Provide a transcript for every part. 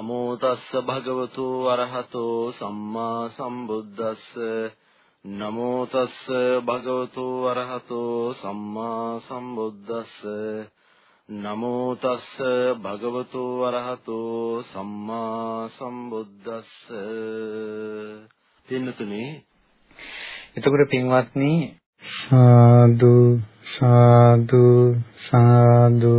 නමෝ තස්ස භගවතු අරහතෝ සම්මා සම්බුද්දස්ස. නමෝ තස්ස භගවතු අරහතෝ සම්මා සම්බුද්දස්ස. නමෝ තස්ස භගවතු අරහතෝ සම්මා සම්බුද්දස්ස. පින්නතුනේ එතකොට පින්වත්නි සාදු සාදු සාදු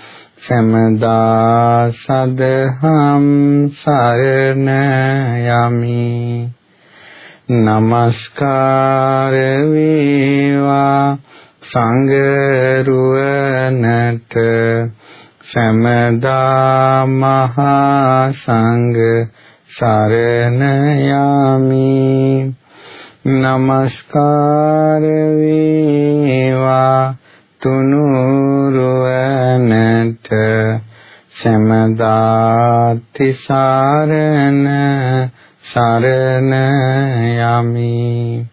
සමදා සදහම් සරණ යමි නමස්කාර වේවා සංඝරුවනට සමදා මහා සංඝ සරණ යමි නමස්කාර වේවා තුනුරුවනට සමදාති සාරණ සරණ යමි.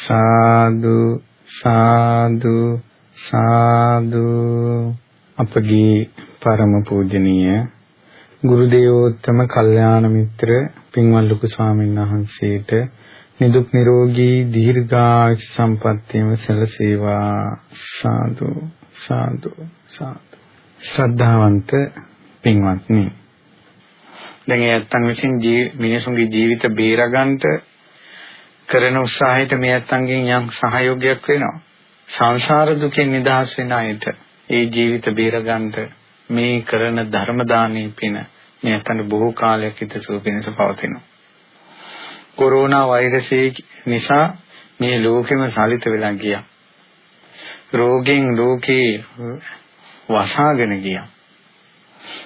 සාදු සාදු සාදු. අපගේ පරම පූජනීය ගුරු දේවෝත්තම කල්යාණ මිත්‍ර පින්වත් ලොකු ස්වාමීන් වහන්සේට නිදුක් නිරෝගී දීර්ඝායු සම්පන්නියම සැලසේවා. සාදු සාදු සාදු. ශ්‍රද්ධාවන්ත පින්වත්නි. දැන් ඒ නැත්තන් විසින් මිනිසුන්ගේ ජීවිත බේරගන්න කරන උත්සාහයට මේ නැත්තන්ගෙන් යම් සහයෝගයක් වෙනවා. සංසාර දුකෙන් නිදහස් වෙන අයට ඒ ජීවිත බේරගන්න මේ කරන ධර්ම දානයේ පින මේ නැත්තන් බොහෝ කාලයක් හිතසුව පිණිස පවතිනවා. කොරෝනා වෛරසය නිසා මේ ලෝකෙම සාලිත වෙලා ගියා. රෝගෙන් ලෝකේ වසාගෙන ගියා.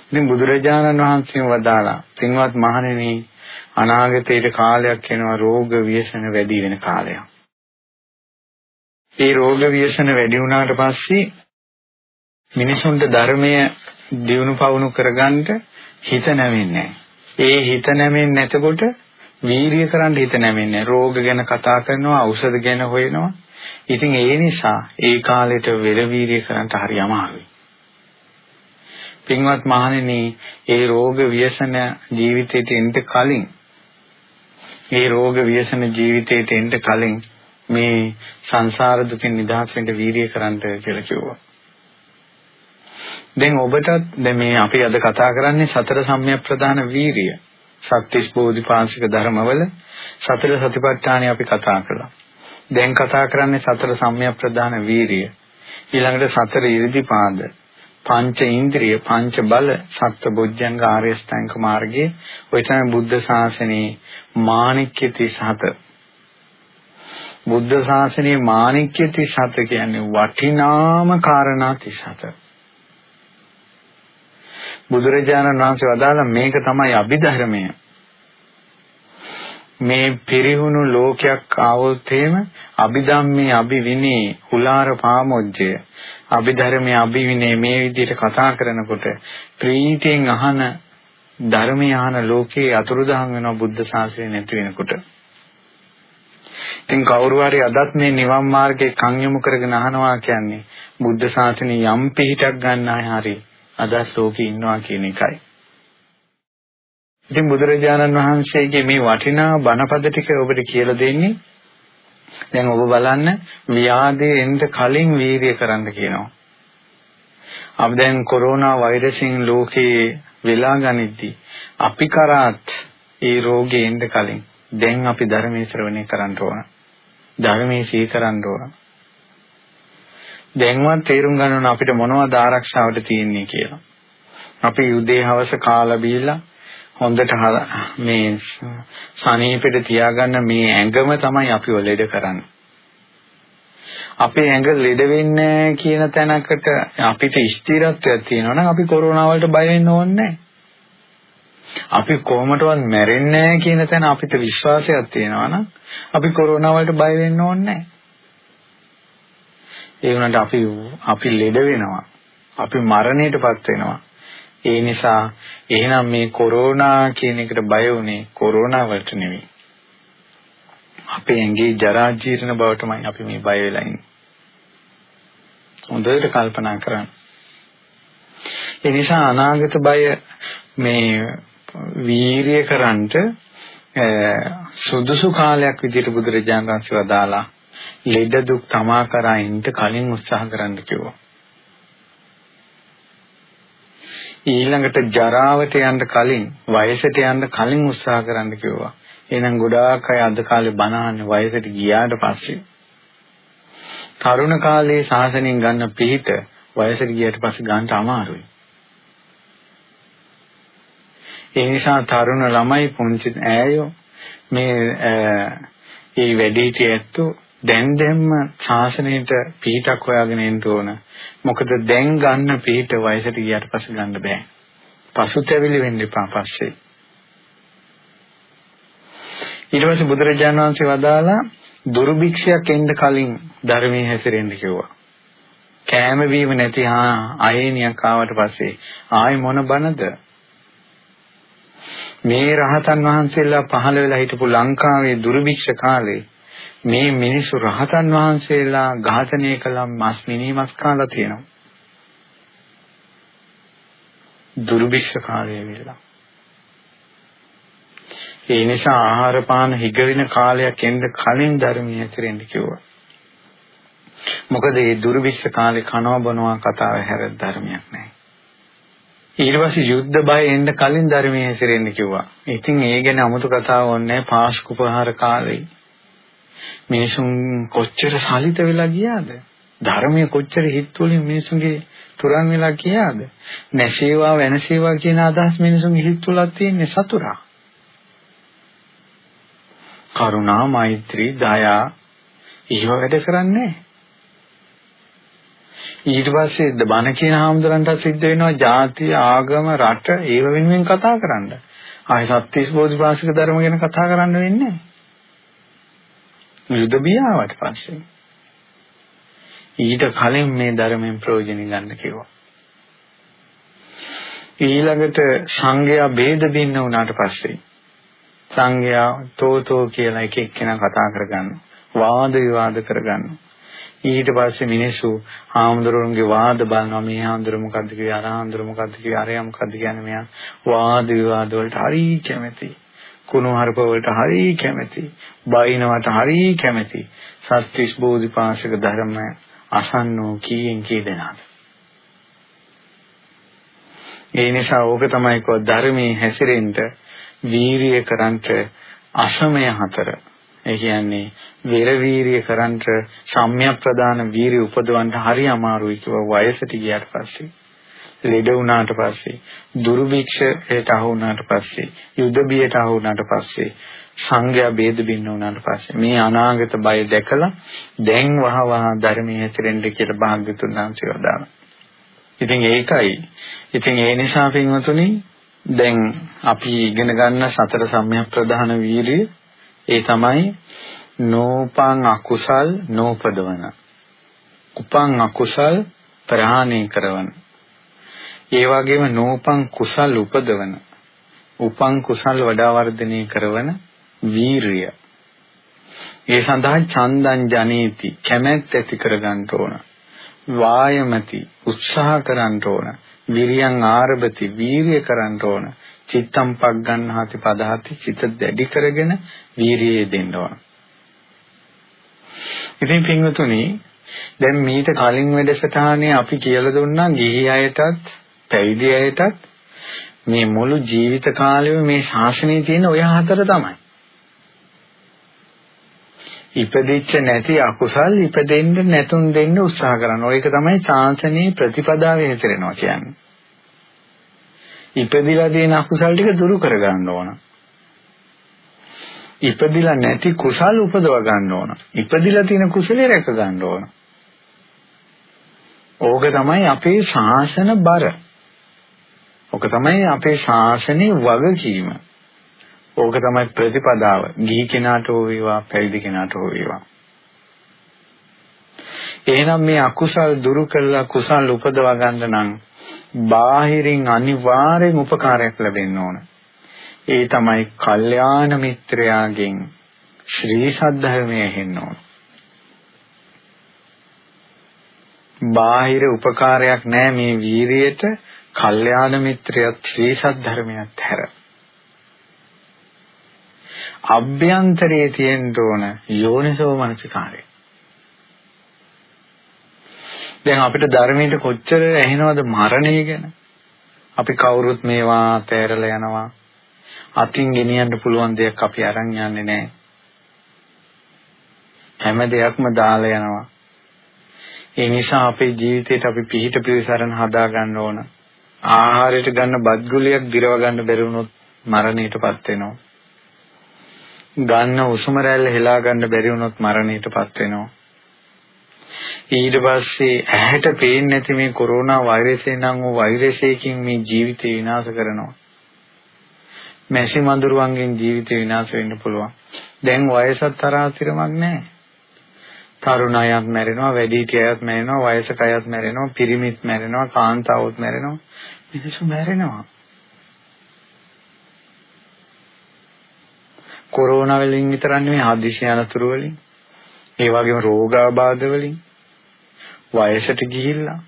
ඉතින් බුදුරජාණන් වහන්සේ වදාලා පින්වත් මහණෙනි අනාගතයේ කාලයක් එනවා රෝග ව්‍යසන වැඩි වෙන කාලයක්. ඒ රෝග ව්‍යසන වැඩි වුණාට පස්සේ මිනිසුන්ට ධර්මය දියුණු පවුණු කරගන්න හිත නැවෙන්නේ ඒ හිත නැවෙන්නේ නැතකොට වීරිය කරන්න හිත නැමෙන්නේ රෝග ගැන කතා කරනවා ඖෂධ ගැන හොයනවා ඉතින් ඒ නිසා ඒ කාලෙට වෙල වීරිය කරන්න හරි අමාරුයි පින්වත් මහණෙනි ඒ රෝග ව්‍යසන ජීවිතයට එන්න කලින් ඒ රෝග ව්‍යසන ජීවිතයට එන්න කලින් මේ සංසාර දුකින් නිදහස් වෙන්න වීරිය කරන්න කියලා කිව්වා දැන් ඔබටත් දැන් මේ අපි අද කතා කරන්නේ සතර සම්‍යක් ප්‍රදාන වීරිය සත්‍තිස් බෝධිපාශික ධර්මවල සතර සතිපට්ඨානෙ අපි කතා කළා. දැන් කතා කරන්නේ සතර සම්‍යක් ප්‍රදාන වීරිය. ඊළඟට සතර ඉරිදිපාද, පංච ඉන්ද්‍රිය, පංච බල, සත්‍ය බොජ්ජංග ආර්ය ශ්‍රැංක මාර්ගයේ ඔය තමයි බුද්ධ ශාසනයේ මාණික්‍ය 37. බුද්ධ ශාසනයේ මාණික්‍ය 37 කියන්නේ වටිනාම කාරණා 37. බුදුරජාණන් වහන්සේ වදාලා මේක තමයි අභිධර්මය. මේ පිරිහුණු ලෝකයක් ආවොත් එහෙම අභිධම්මේ අභිවිනේ හුලාර පාමොජ්ජය අභිධර්මයේ අභිවිනේ මේ විදිහට කතා කරනකොට ප්‍රීතියෙන් අහන ධර්මය අහන ලෝකේ අතුරුදහන් වෙනවා බුද්ධ ශාසනය නැති වෙනකොට ඉතින් කවුරු හරි අදත් මේ නිවන් මාර්ගයේ කන් යොමු කරගෙන අහනවා කියන්නේ බුද්ධ ශාසනය යම් පිහිටක් ගන්න අය හරියි අදස් ලෝකේ ඉන්නවා කියන එකයි. ඉතින් බුදුරජාණන් වහන්සේගේ මේ වටිනා බණපද ටික ඔබට කියලා දෙන්නේ දැන් ඔබ බලන්න ව්‍යාධිය එන්න කලින් වීරිය කරන්න කියනවා. අපි දැන් කොරෝනා වෛරසින් ලෝකේ වෙලා ගනිද්දි අපි කරාත් ඒ රෝගේ එන්න කලින් දැන් අපි ධර්මයේ ශ්‍රවණය කරන්න ඕන. ධර්මයේ සී කරන්න ඕන. දැන්වත් තේරුම් ගන්න ඕන අපිට මොනවද ආරක්ෂාවට තියෙන්නේ කියලා. අපි උදේ හවස කාලා බීලා හොඳට මේ සනීපෙට තියාගන්න මේ ඇඟම තමයි අපිව ලෙඩ කරන්නේ. අපේ ඇඟ ලෙඩ වෙන්නේ කියන තැනකට අපිට ස්ථිරත්වයක් තියෙනවා නම් අපි කොරෝනා වලට බය වෙන්න ඕනේ නැහැ. අපි කොහොමදවත් මැරෙන්නේ නැහැ කියන තැන අපිට විශ්වාසයක් තියෙනවා නම් අපි කොරෝනා වලට බය වෙන්න ඕනේ නැහැ. ඒ වුණාට අපි අපි ලෙඩ වෙනවා. අපි මරණයටපත් වෙනවා. ඒ නිසා එහෙනම් මේ කොරෝනා කියන එකට බය වුනේ කොරෝනා වලට නෙවෙයි. අපේ ඇඟේ ජරා ජීර්ණ බවටමයි අපි මේ බය වෙලා ඉන්නේ. හොඳට කල්පනා කරන්න. ඒ නිසා අනාගත බය මේ වීරිය කරන්ට සුදුසු කාලයක් විදිහට බුදුරජාණන් වහන්සේ වදාලා ලෙඩ දුක් තමා කරා ඉන්න කලින් උත්සාහ කරන්න කිව්වා. ඊළඟට ජරාවට යන්න කලින් වයසට යන්න කලින් උත්සාහ කරන්න කිව්වා. එහෙනම් ගොඩාක් අය අද කාලේ බනහන්නේ වයසට ගියාට පස්සේ. තරුණ කාලේ සාසනයෙන් ගන්න පිහිට වයසට ගියට පස්සේ ගන්නට අමාරුයි. ඒ නිසා තරුණ ළමයි පුංචි ඈයෝ මේ ඒ වැඩිහිටිය ඇත්තෝ දැන් දැම්ම ශාසනයට පිටක් හොයාගෙන එන්න ඕන. මොකද දැන් ගන්න පිට වයසට ගියාට පස්සේ ගන්න බෑ. පසුතැවිලි වෙන්න එපා පස්සේ. ඊට පස්සේ බුදුරජාණන් වහන්සේ වදාලා දුර්භික්ෂයක් එන්න කලින් ධර්මයේ හැසිරෙන්න කිව්වා. කෑම බීම නැති ආ අයේනියක් ආවට පස්සේ ආයි මොන බනද මේ රහතන් වහන්සේලා පහළ වෙලා හිටපු ලංකාවේ දුර්භික්ෂ කාලේ මේ මිනිසු රහතන් වහන්සේලා ඝාතනය කළා මස් මිනිමස් කාලා තියෙනවා. දුර්භික්ෂ කාලය වෙලා. ඒ නිසා ආහාර පාන හිග වෙන කාලයක් එන්න කලින් ධර්මයේ ඇතිරෙන්න කිව්වා. මොකද මේ දුර්භික්ෂ කාලේ කනවා බොනවා කතාව හැර ධර්මයක් නැහැ. ඊට පස්සේ යුද්ධ බය එන්න කලින් ධර්මයේ හැසිරෙන්න කිව්වා. ඉතින් ඒ ගැන 아무තු කතාවක් ඕනේ පාස්කුපහාර කාලේ. මිනිසුන් කොච්චර සලිත වෙලා ගියාද? ධර්මයේ කොච්චර හිත් වලින් මිනිසුන්ගේ තුරන් වෙලා ගියාද? නැසේවා වෙනසේවා කියන අදහස් මිනිසුන්ගේ හිත් තුලක් තියෙන්නේ සතුරා. කරුණා, මෛත්‍රී, දයා ඊව වැඩ කරන්නේ ඊට පස්සේ බණ කියන හාමුදුරන්ට සිද්ධ වෙනවා ಜಾති ආගම රට ඒව වෙනුවෙන් කතා කරන්න. ආයි සත්‍තිස් බෝධිපාශික ධර්ම ගැන කතා කරන්න වෙන්නේ යුද බියාවට පස්සේ. ඊට කලින් මේ ධර්මයෙන් ප්‍රයෝජන ගන්න කිව්වා. ඊළඟට සංඝයා ભેද බින්න වුණාට පස්සේ සංඝයා තෝතෝ කියලා එක එක්කෙනා කතා කරගන්න වාද විවාද කරගන්න. ඊට පස්සේ මිනිස්සු හාමුදුරුවන්ගේ වාද බලනවා මේ හාමුදුරුව මොකද්ද කිව්වේ අර හාමුදුරුව මොකද්ද කිව්වේ අරයා මොකද්ද කියන්නේ මෙයා. වාද විවාද වලට හරි කැමැති කුණුහරුප වලට හරි කැමැති බයිනවට හරි කැමැති සත්‍විස් බෝධිපාශක ධර්ම අසන්නෝ කීයෙන් කී දෙනාද ඒ නිසා ඕක තමයි කෝ ධර්මයේ හැසිරෙන්න වීරිය කරන්ට අසමය හතර. ඒ කියන්නේ වෙර වීරිය කරන්ට සම්‍යක් ප්‍රදාන වීරිය උපදවන්න හරි අමාරුයි කිව්ව වයසට ගියාට පස්සේ. ලෙඩ වුණාට පස්සේ දුර්භික්ෂයට අහු වුණාට පස්සේ යුද බියට අහු වුණාට පස්සේ සංඝයා ભેද බින්න වුණාට පස්සේ මේ අනාගත බය දැකලා දැන් වහ වහ ධර්මයේ හැසිරෙන්න කියලා භාග්‍යතුන් වහන්සේ වදාළා. ඉතින් ඒකයි. ඉතින් ඒ නිසා පින්වතුනි දැන් අපි ඉගෙන ගන්න සතර සම්‍යක් ප්‍රධාන වීරිය ඒ තමයි නෝපං අකුසල් නෝපදවන. උපං අකුසල් ප්‍රහාණය කරවන. ඒ වගේම නෝපං කුසල් උපදවන. උපං කුසල් වඩා වර්ධනය කරවන වීරිය. ඒ සඳහා චන්දං ජනේති කැමැත්ත ඇති කරගන්න ඕන. වායමති උත්සාහ කරන්න ඕන. විරියං ආරභති වීරිය කරන්න ඕන. චිත්තම් පක් ගන්නහති පදහති චිත දැඩි කරගෙන වීරියේ දෙන්න ඕන. ඉතින් පින්වතුනි දැන් මීට කලින් වැඩසටහනේ අපි කියලා දුන්නා ගිහි අයටත් පැවිදි අයටත් මේ මුළු ජීවිත කාලෙම මේ ශාසනයේ තියෙන ඔය හතර තමයි. ඉපදිච්ච නැති අකුසල් ඉපදෙන්න නැතුන් දෙන්න උත්සාහ කරන. ඔයක තමයි ශාසනයේ ප්‍රතිපදාවේ හැසිරෙනවා කියන්නේ. ඉපදිලා තියෙන අකුසල් ටික දුරු කර ගන්න ඕන. ඉපදිලා නැති කුසල් උපදව ගන්න ඕන. ඉපදිලා තියෙන කුසලේ රැක ගන්න ඕන. ඕක තමයි අපේ ශාසන බර. ඔක තමයි අපේ ශාසනයේ වගකීම. ඕක තමයි ප්‍රතිපදාව. ගිහි කෙනාට හෝ වේවා පැවිදි කෙනාට හෝ වේවා. එහෙනම් මේ අකුසල් දුරු කරලා කුසල් උපදවා ගන්න නම් බාහිරින් අනිවාර්යෙන් උපකාරයක් ලැබෙන්න ඕන. ඒ තමයි කල්යාණ මිත්‍රයාගෙන් ශ්‍රී සද්ධර්මය හෙන්න ඕන. බාහිර උපකාරයක් නැහැ මේ වීරියට කල්යාණ මිත්‍රයත් ශ්‍රී සද්ධර්මයක් හැර. අභ්‍යන්තරයේ තියෙන්න ඕන යෝනිසෝ මනසිකාරය. දැන් අපිට ධර්මයේ කොච්චර ඇහෙනවද මරණය ගැන? අපි කවුරුත් මේවා තේරලා යනවා. අතින් ගෙනියන්න පුළුවන් දෙයක් අපි අරන් යන්නේ නැහැ. හැම දෙයක්ම දාලා යනවා. ඒ නිසා අපේ ජීවිතේට අපි පිහිට පිළිසරණ හදා ගන්න ඕන. ආහාරයට ගන්න බත් ගුලියක් දිරව ගන්න බැරි වුණොත් මරණයටපත් වෙනවා. ගන්න උසුම රැල්ල හෙලා ගන්න බැරි වුණොත් මරණයටපත් වෙනවා. ඊට පස්සේ ඇහැට පේන්නේ නැති මේ කොරෝනා වෛරසය නම් වූ වෛරසයකින් මේ ජීවිතය විනාශ කරනවා. මැසි මඳුරුවන්ගෙන් ජීවිතය විනාශ වෙන්න පුළුවන්. දැන් වයසත් තරහතිරමක් නැහැ. තරුණ අයත් මැරෙනවා, වැඩිහිටි අයත් මැරෙනවා, වයසක අයත් මැරෙනවා, පිරිමිත් මැරෙනවා, කාන්තාවොත් මැරෙනවා. මිනිස්සු මැරෙනවා. කොරෝනා වලින් විතරක් නෙමෙයි හදිසි අනතුරු වලින්. ඒ වගේම රෝගාබාධ වලින්. වයසට ගිහිල්ලා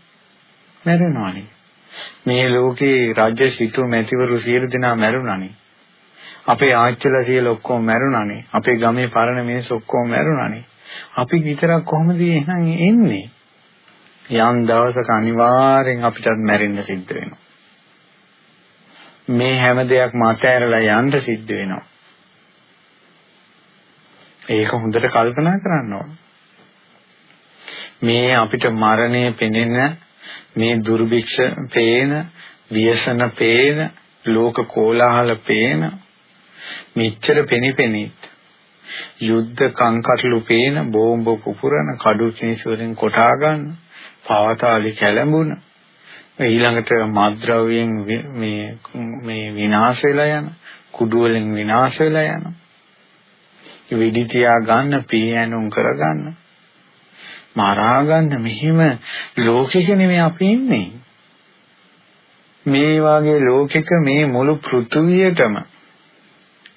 මැරෙනවානේ. මේ ලෝකේ රාජ්‍ය සිටු මැතිවරු සියලු දෙනා මැරුණානේ. අපේ ආච්චිලා සියලු ඔක්කොම මැරුණානේ. අපේ ගමේ පරණ මිනිස්සු ඔක්කොම මැරුණානේ. අපි විතරක් කොහොමද එහෙනම් එන්නේ? යම් දවසක අනිවාර්යෙන් අපිට මැරෙන්න සිද්ධ වෙනවා. මේ හැම දෙයක්ම අතෑරලා යන්න සිද්ධ වෙනවා. ඒක හොඳට කල්පනා කරන්න ඕන. මේ අපිට මරණය පෙනෙන මේ දුර්භික්ෂ පේන, ව්‍යසන පේන, ලෝක කෝලාහල පේන මෙච්චර පෙනිපෙනිත් යුද්ධ කංකටලු පේන බෝම්බ පුපුරන කඩු කිනිසි වලින් කොටා ගන්න පවතාලි කැළඹුණ ඊළඟට මද්ද්‍රව්‍යයෙන් මේ මේ විනාශ වෙලා යන කුඩු වලින් විනාශ වෙලා යනවා වෙඩි තියා ගන්න, පීයනුම් කර ගන්න. මරා ගන්න මෙහිම ලෝකෙක නෙමෙයි අපි ඉන්නේ. මේ වාගේ ලෝකෙක මේ මුළු පෘථුවියටම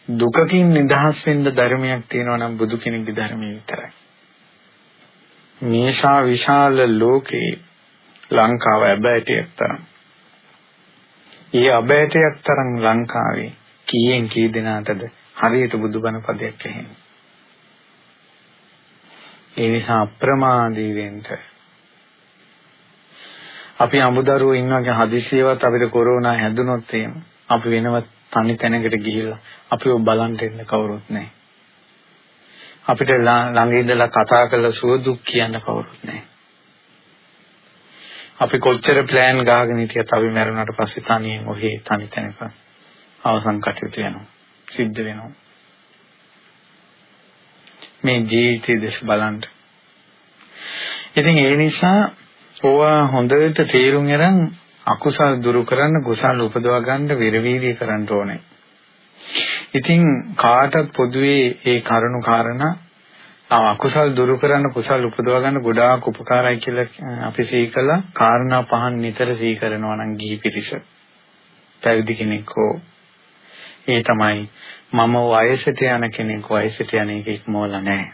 දුකකින් නිදහස් වෙන්න ධර්මයක් තියෙනවා නම් බුදු කෙනෙකුගේ ධර්මයේ විතරයි. මේෂා විශාල ලෝකේ ලංකාව ඇබෑටයක් තරම්. ඒ අබෑටයක් තරම් ලංකාවේ කීයෙන් කී දෙනාටද හරියට බුදුබණ පදයක් ඇහෙන්නේ. ඒ නිසා අප්‍රමාදී වෙන්න. අපි අමුදරුවෝ ඉන්නවගේ හදිසියවත් අපිට කොරෝනා හැදුනොත් එහෙම අපි වෙනවත් තනි තැනකට ගිහිල්ලා අපිව බලන්න එන්න කවුරුත් නැහැ. අපිට ළඟ ඉඳලා කතා කරලා සුව දුක් කියන්න කවුරුත් නැහැ. අපි කොච්චර ප්ලෑන් ගහගෙන හිටියත් අපි මැරුණාට පස්සේ තනියෙන් ඔහේ තනි තැනක අවසන් කටයුතු වෙනවා. සිද්ධ වෙනවා. මේ ජීවිතය දෙස බලන්න. ඉතින් ඒ නිසා ඕවා හොඳට තේරුම් අරන් අකුසල් දුරු කරන්න කුසල් උපදවා ගන්න විරවීර්ය කරන්න ඕනේ. ඉතින් කාටත් පොදුවේ ඒ කරුණු කාරණා අකුසල් දුරු කරන්න කුසල් උපදවා ගන්න ගොඩාක් උපකාරයි කියලා අපි සීකලා කාරණා පහන් නිතර සීකරනවා නම් ගිහි පිරිස. පැවිදි කෙනෙක් හෝ ඒ තමයි මම වයසට යන කෙනෙක් වයසට යන එක ඉක්මවලා නැහැ.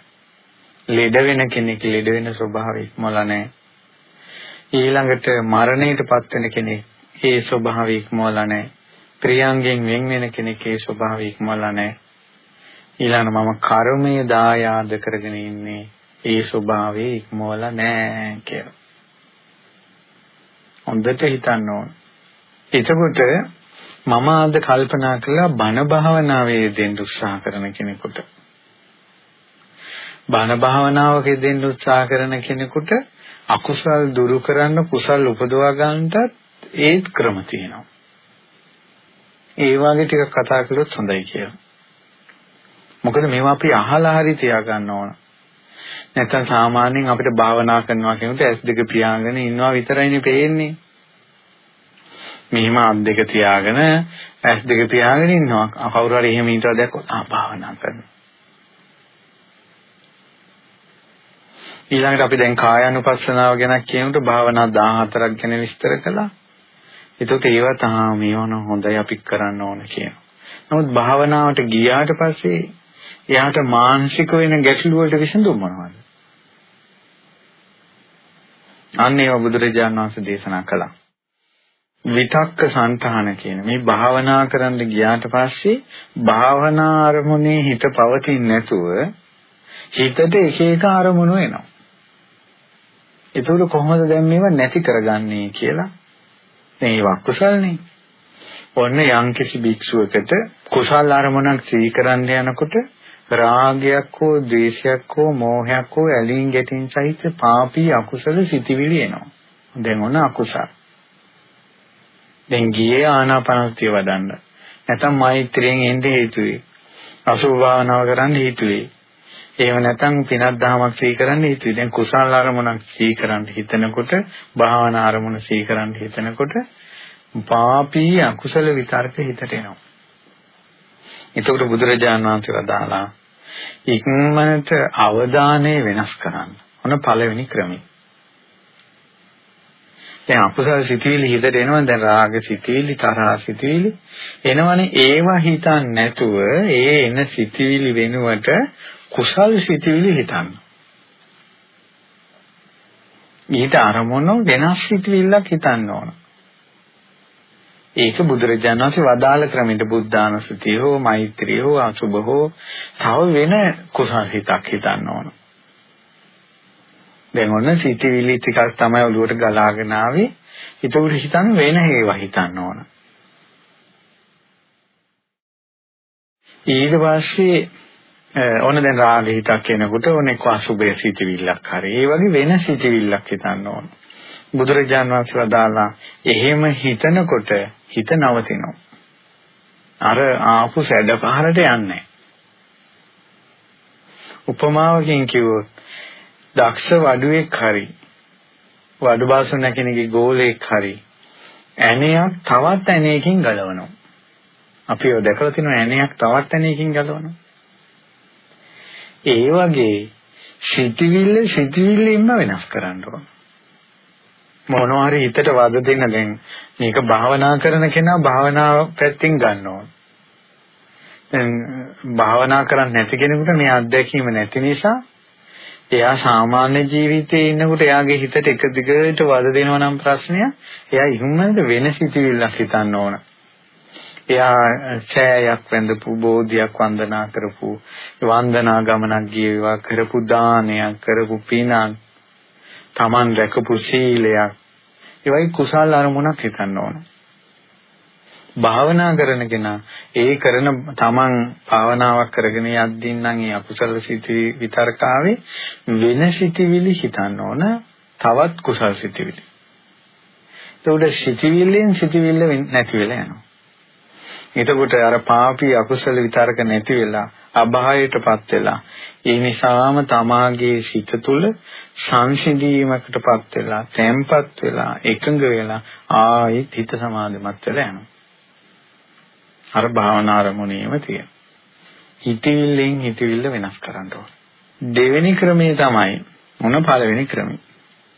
ලෙඩ වෙන කෙනෙක් ලෙඩ වෙන ස්වභාවය ඉක්මවලා නැහැ. ඊළඟට මරණයටපත් වෙන කෙනෙක් ඒ ස්වභාවය ඉක්මවලා නැහැ. ප්‍රියංගෙන් වෙන් වෙන කෙනෙක් ඒ ස්වභාවය ඉක්මවලා නැහැ. ඊළඟ මම කර්මය දායාද කරගෙන ඉන්නේ ඒ ස්වභාවය ඉක්මවලා නැහැ කියලා. හොඳට හිතන්න ඕන. එතකොට මම අද කල්පනා කළා බණ භාවනාවේ දෙන්න උත්සාහ කරන කෙනෙකුට බණ භාවනාවක දෙන්න උත්සාහ කරන කෙනෙකුට අකුසල් දුරු කරන්න කුසල් උපදවා ගන්නටත් ඒත් ක්‍රම තියෙනවා. ඒ වගේ ටිකක් කතා කළොත් හොඳයි කියලා. මොකද මේවා අපි අහලා හරි තියාගන්න ඕන. නැත්තම් සාමාන්‍යයෙන් අපිට භාවනා කරනවා කියනකොට S2 පියාගෙන ඉන්නවා විතරයිනේ පේන්නේ. මෙහිම අත් දෙක තියාගෙන ඇස් දෙක තියාගෙන ඉන්නවා. කවුරු හරි එහෙම ඊට දැක්කොත් ආ භාවනා කරනවා. ඊළඟට අපි දැන් කායानुපස්සනාව ගැන කියනකොට භාවනා 14ක් ගැන විස්තර කළා. ඒකට ඒවා තා මේවන හොඳයි අපි කරන්න ඕන කියනවා. නමුත් භාවනාවට ගියාට පස්සේ එයාට මානසික වෙන ගැටලු වලට විසඳුම් මොනවද? අන්න ඒවා බුදුරජාණන් වහන්සේ දේශනා කළා. විතක්ක සංඨාන කියන මේ භාවනා කරන්න ගියාට පස්සේ භාවනා අරමුණේ හිත පවතින්නේ නැතුව හිතට එක එක අරමුණු එනවා. ඒතකොට කොහොමද දැන් මේවා නැති කරගන්නේ කියලා? දැන් ඒවා කුසල්නේ. ඔන්න යම්කිසි භික්ෂුවකට කුසල් අරමුණක් සිහි කරන්න යනකොට රාගයක් හෝ ද්වේෂයක් හෝ මෝහයක් හෝ ඇලීම් ගැටීම් සහිත පාපී අකුසල සිතිවිලි එනවා. දැන් ඔන්න අකුසල. දැන් ගියේ ආනාපානසතිය වඩන්න. නැත්නම් මෛත්‍රියෙන් එන්න හේතුවේ. අසුභ භාවනාව කරන්න හේතුවේ. එහෙම නැත්නම් පිනක් දහමක් සිහි කරන්න හේතුවේ. දැන් කුසල අරමුණක් සිහි කරන්න හිතනකොට භාවනා අරමුණ සිහි කරන්න හිතනකොට පාපී අකුසල විතර්ක හිතට එනවා. එතකොට බුදුරජාණන් වහන්සේ වදාලා ඉක්මනට අවධානය වෙනස් කරන්න. ඔන්න පළවෙනි ක්‍රමය. දැන් අකුසල සිතුවිලි හිතට එනවා දැන් රාග සිතුවිලි තරහ සිතුවිලි එනවනේ ඒවා හිතන්නේ නැතුව ඒ එන සිතුවිලි වෙනුවට කුසල් සිතුවිලි හිතන්න. ඊට අරමුණ වෙනස් සිතුවිල්ලක් හිතන්න ඕන. ඒක බුදුරජාණන් වහන්සේ වදාළ ක්‍රමයට බුද්ධානුස්සතිය හෝ මෛත්‍රිය හෝ අසුභ හෝ තව වෙන කුසල හිතක් හිතන්න ඕන. දැන් ඔන්න සිටිවිලි ටිකක් තමයි ඔළුවට ගලාගෙන ආවේ. ඒතකොට හිතන්න වෙන හේවා හිතන්න ඕන. ඊට පස්සේ ඕන දැන් රාග හිතක් එනකොට ඕන එක්ක අසුභය සිටිවිල්ලක් හරි. ඒ වගේ වෙන සිටිවිල්ලක් හිතන්න ඕන. බුදුරජාන් වහන්සේ වදාලා එහෙම හිතනකොට හිත නවතිනවා. අර ආපු සැඩ පහරට යන්නේ උපමාවකින් කිව්වොත් දක්ෂ වඩුවෙක් හරි වඩු බාසු නැකිනගේ ගෝලෙක් හරි ඇණයක් තවත් ඇණයකින් ගලවනවා. අපි ඔය දැකලා තියෙනවා ඇණයක් තවත් ඇණයකින් ගලවනවා. ඒ වගේ සිටිවිල්ල සිටිවිල්ලින්ම වෙනස් කරන්න ඕන. මොනවා හරි හිතට වද දෙන්න දැන් මේක භාවනා කරන කෙනා භාවනාව පැත්තෙන් ගන්න ඕන. දැන් භාවනා කරන්නේ නැති කෙනෙකුට මේ අත්දැකීම නැති නිසා එයා සාමාන්‍ය ජීවිතේ ඉන්නකොට එයාගේ හිතට එක දිගට වද දෙනවා නම් ප්‍රශ්නය එයා ඉක්මනට වෙන සිතුවිල්ලක් හිතන්න ඕන. එයා ඡායක් වැඳපු බෝධියක් වන්දනා කරපු වන්දනා ගමනක් ගියවා කරපු දානයක් කරපු පිනක් Taman රැකපු සීලයක් ඒවයි කුසල් අරමුණක් හිතන්න ඕන. භාවනා කරන කෙනා ඒ කරන Taman භාවනාවක් කරගෙන යද්දී නම් ඒ අකුසල සිටි විතරකාවේ වෙන සිටිවිලි හිතන්න ඕන තවත් කුසල් සිටිවිලි. ඒකට සිටිවිල්ලෙන් සිටිවිල්ල නැති වෙලා යනවා. එතකොට අර පාපී අකුසල විතරක නැති වෙලා අභායයටපත් වෙලා ඒ නිසාම තමාගේ සිත තුළ සංසිඳීමකටපත් වෙලා තැම්පත් වෙලා එකඟ වෙලා ආයෙත් හිත සමාධිමත් වෙලා යනවා. අර භාවනා අරමුණේම තියෙන හිතවිල්ලෙන් හිතවිල්ල වෙනස් කරන්න ඕන. දෙවෙනි ක්‍රමය තමයි මොන පළවෙනි ක්‍රමය?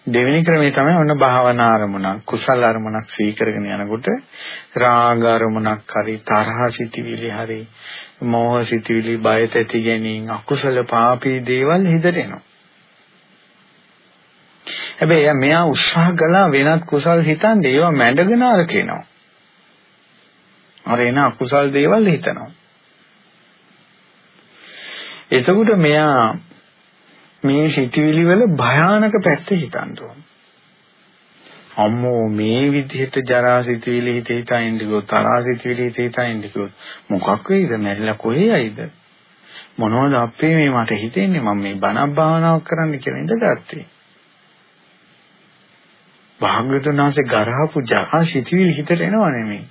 දෙවෙනි ක්‍රමය තමයි ඔන්න භාවනා අරමුණක් කුසල අරමුණක් සීකරගෙන යනකොට රාග අරමුණක් හරි තරහ සිටිවිලි හරි මෝහ සිටිවිලි බය තැති ගැනීම අකුසල පාපී දේවල් හිතට එනවා හැබැයි මෙයා උත්සාහ කළා වෙනත් කුසල් හිතන්නේ ඒවා මැඩගෙන අර කියනවා අර එන අකුසල් දේවල් හිතනවා. එතකොට මෙයා මේ සිටිවිලි වල භයානක පැත්ත හිතන්න ඕන. අම්මෝ මේ විදිහට ජරා සිටිවිලි හිතේ තයින්ද ගියොත් තරහා සිටිවිලි හිතේ තයින්ද ගියොත් මොකක් වෙයිද? මැරිලා කොහේ යයිද? මොනවද අපේ මේ මට හිතෙන්නේ? මම මේ බණක් භාවනාවක් කරන්න කියලා ඉඳගත්තේ. භාග්‍යතුන් වහන්සේ ගරහපු ජරා සිටිවිලි හිතට එනව නෙමෙයි.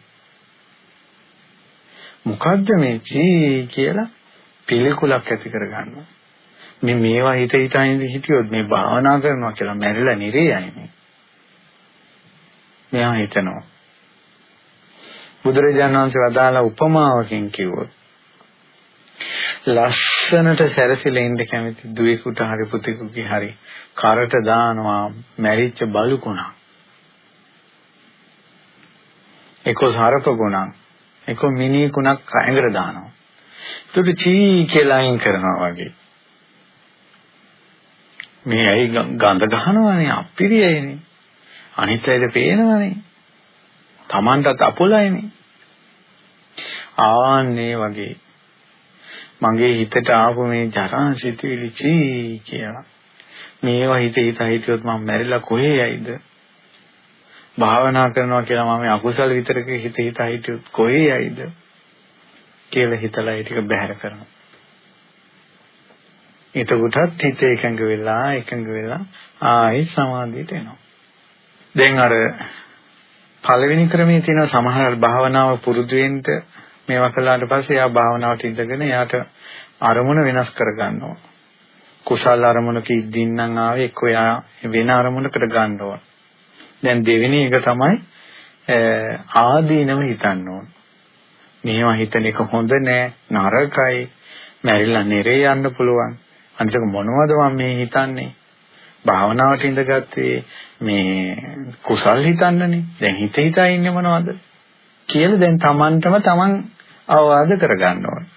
මොකද්ද මේ චී කියලා පිළිකුලක් ඇති කරගන්නවා. මේ මේවා හිත හිතින් හිටියොත් මේ භාවනා කරනවා කියලා මැරිලා නිරේ යන්නේ. මෙයා හිතනවා. බුදුරජාණන් වහන්සේ වදාලා උපමාවකින් කිව්වොත් ලස්සනට සැරසිලා ඉන්න කැමති දුවෙකුට හරි පුතෙකුගේ හරි කරට දානවා මැරිච්ච බලුකුණක්. එක්ක සරප ගුණක් එක්ක මිනි කුණක් ඇඟට දානවා. ඒකට චී කියලා අයින් කරනවා වගේ. මේ ඇයි ගඳ ගහනවනේ අපිරියයිනේ. අනිත් අයද පේනවනේ. Tamanටත් අපොලයිනේ. ආන්නේ වගේ මගේ හිතට ආපු මේ ජරා සිතුවිලි චී කියලා. මේවා හිත හිත හිටියොත් මම මැරිලා කොහේ යයිද? භාවනා කරනවා කියලා මම අකුසල විතරක හිත හිත හිටියොත් කොහේ යයිද? කියලා හිතලා ඒ ටික බැහැර කරනවා. එතකොටත් හිත එකඟ වෙලා එකඟ වෙලා ආයි සමාධියට එනවා. දැන් අර පළවෙනි ක්‍රමයේ තියෙන සමහර භාවනාව පුරුදු වෙන්න මේවා කළාට පස්සේ එයා භාවනාවට ඉඳගෙන එයාට අරමුණ වෙනස් කරගන්නවා. කුසල අරමුණක ඉඳින්නම් ආවේ එක්ක එයා වෙන අරමුණකට ගන්න ඕන. දැන් දෙවෙනි එක තමයි ආදීනව හිතන්න ඕන. මේවා හිතන එක හොඳ නෑ නරකයි මැරිලා නිරේ යන්න පුළුවන්. අනිතක මොනවද මම මේ හිතන්නේ? භාවනාවට ඉඳගත්තේ මේ කුසල් හිතන්නනේ. දැන් හිත හිතා ඉන්නේ මොනවද? කියලා දැන් Tamanටම Taman අවවාද කරගන්න ඕනේ.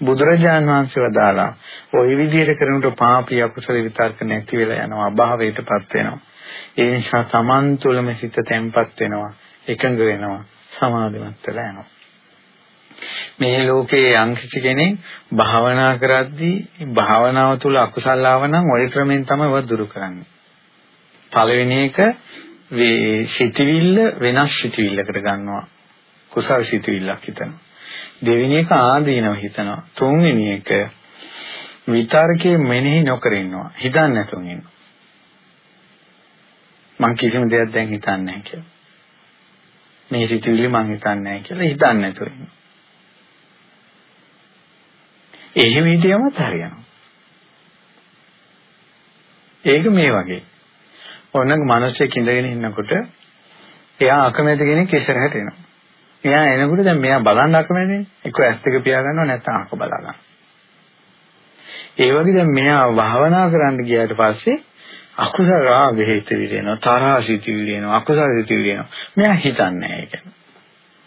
බුදුරජාන් වහන්සේ වදාලා ওই විදිහට කරනකොට පාපී අකුසල විතර්ක නැති වෙලා යනවා අභාවයටපත් වෙනවා. ඒ නිසා Taman තුළම සිත තැම්පත් වෙනවා, එකඟ වෙනවා, සමාධිමත් වෙලා යනවා. මේ ලෝකයේ යම් කිසි කෙනෙක් භාවනා කරද්දී භාවනාව තුළ අකුසල් ආවනම් ওই ක්‍රමෙන් තමයි ව දුරු කරන්නේ. පළවෙනි එක සිතිවිල්ල වෙනස් සිතිවිල්ලකට ගන්නවා. කුසල් සිතිවිල්ලක් හිතනවා. දෙවෙනි එක ආදීනව හිතනවා. තුන්වෙනි එක විතර්කයේ මෙනෙහි නොකර ඉන්නවා. හිතන්නේ නැතුව ඉන්නවා. මං කිසිම දෙයක් දැන් හිතන්නේ නැහැ කියලා. මේ සිතුවිලි මං හිතන්නේ නැහැ කියලා හිතන්නේ නැතුව ඉන්නවා. එහෙම හිටියමත් හරියනවා. ඒක මේ වගේ. ඕනක මිනිස්සෙක් ඉඳගෙන ඉන්නකොට එයා අකමැති කෙනෙක් ඉස්සරහට එනවා. එයා එනකොට දැන් මෙයා බලන්න අකමැතිනේ. එක්ක ඇස් දෙක පියා ගන්නවා නැත්නම් අක බලා ගන්නවා. ඒ වගේ දැන් මෙයා භාවනා කරන්න ගියාට පස්සේ අකුසල රාග හේතුවිල එනවා තරහ සිතුවිලි එනවා අකුසල සිතුවිලි එනවා මෙයා හිතන්නේ නැහැ ඒක.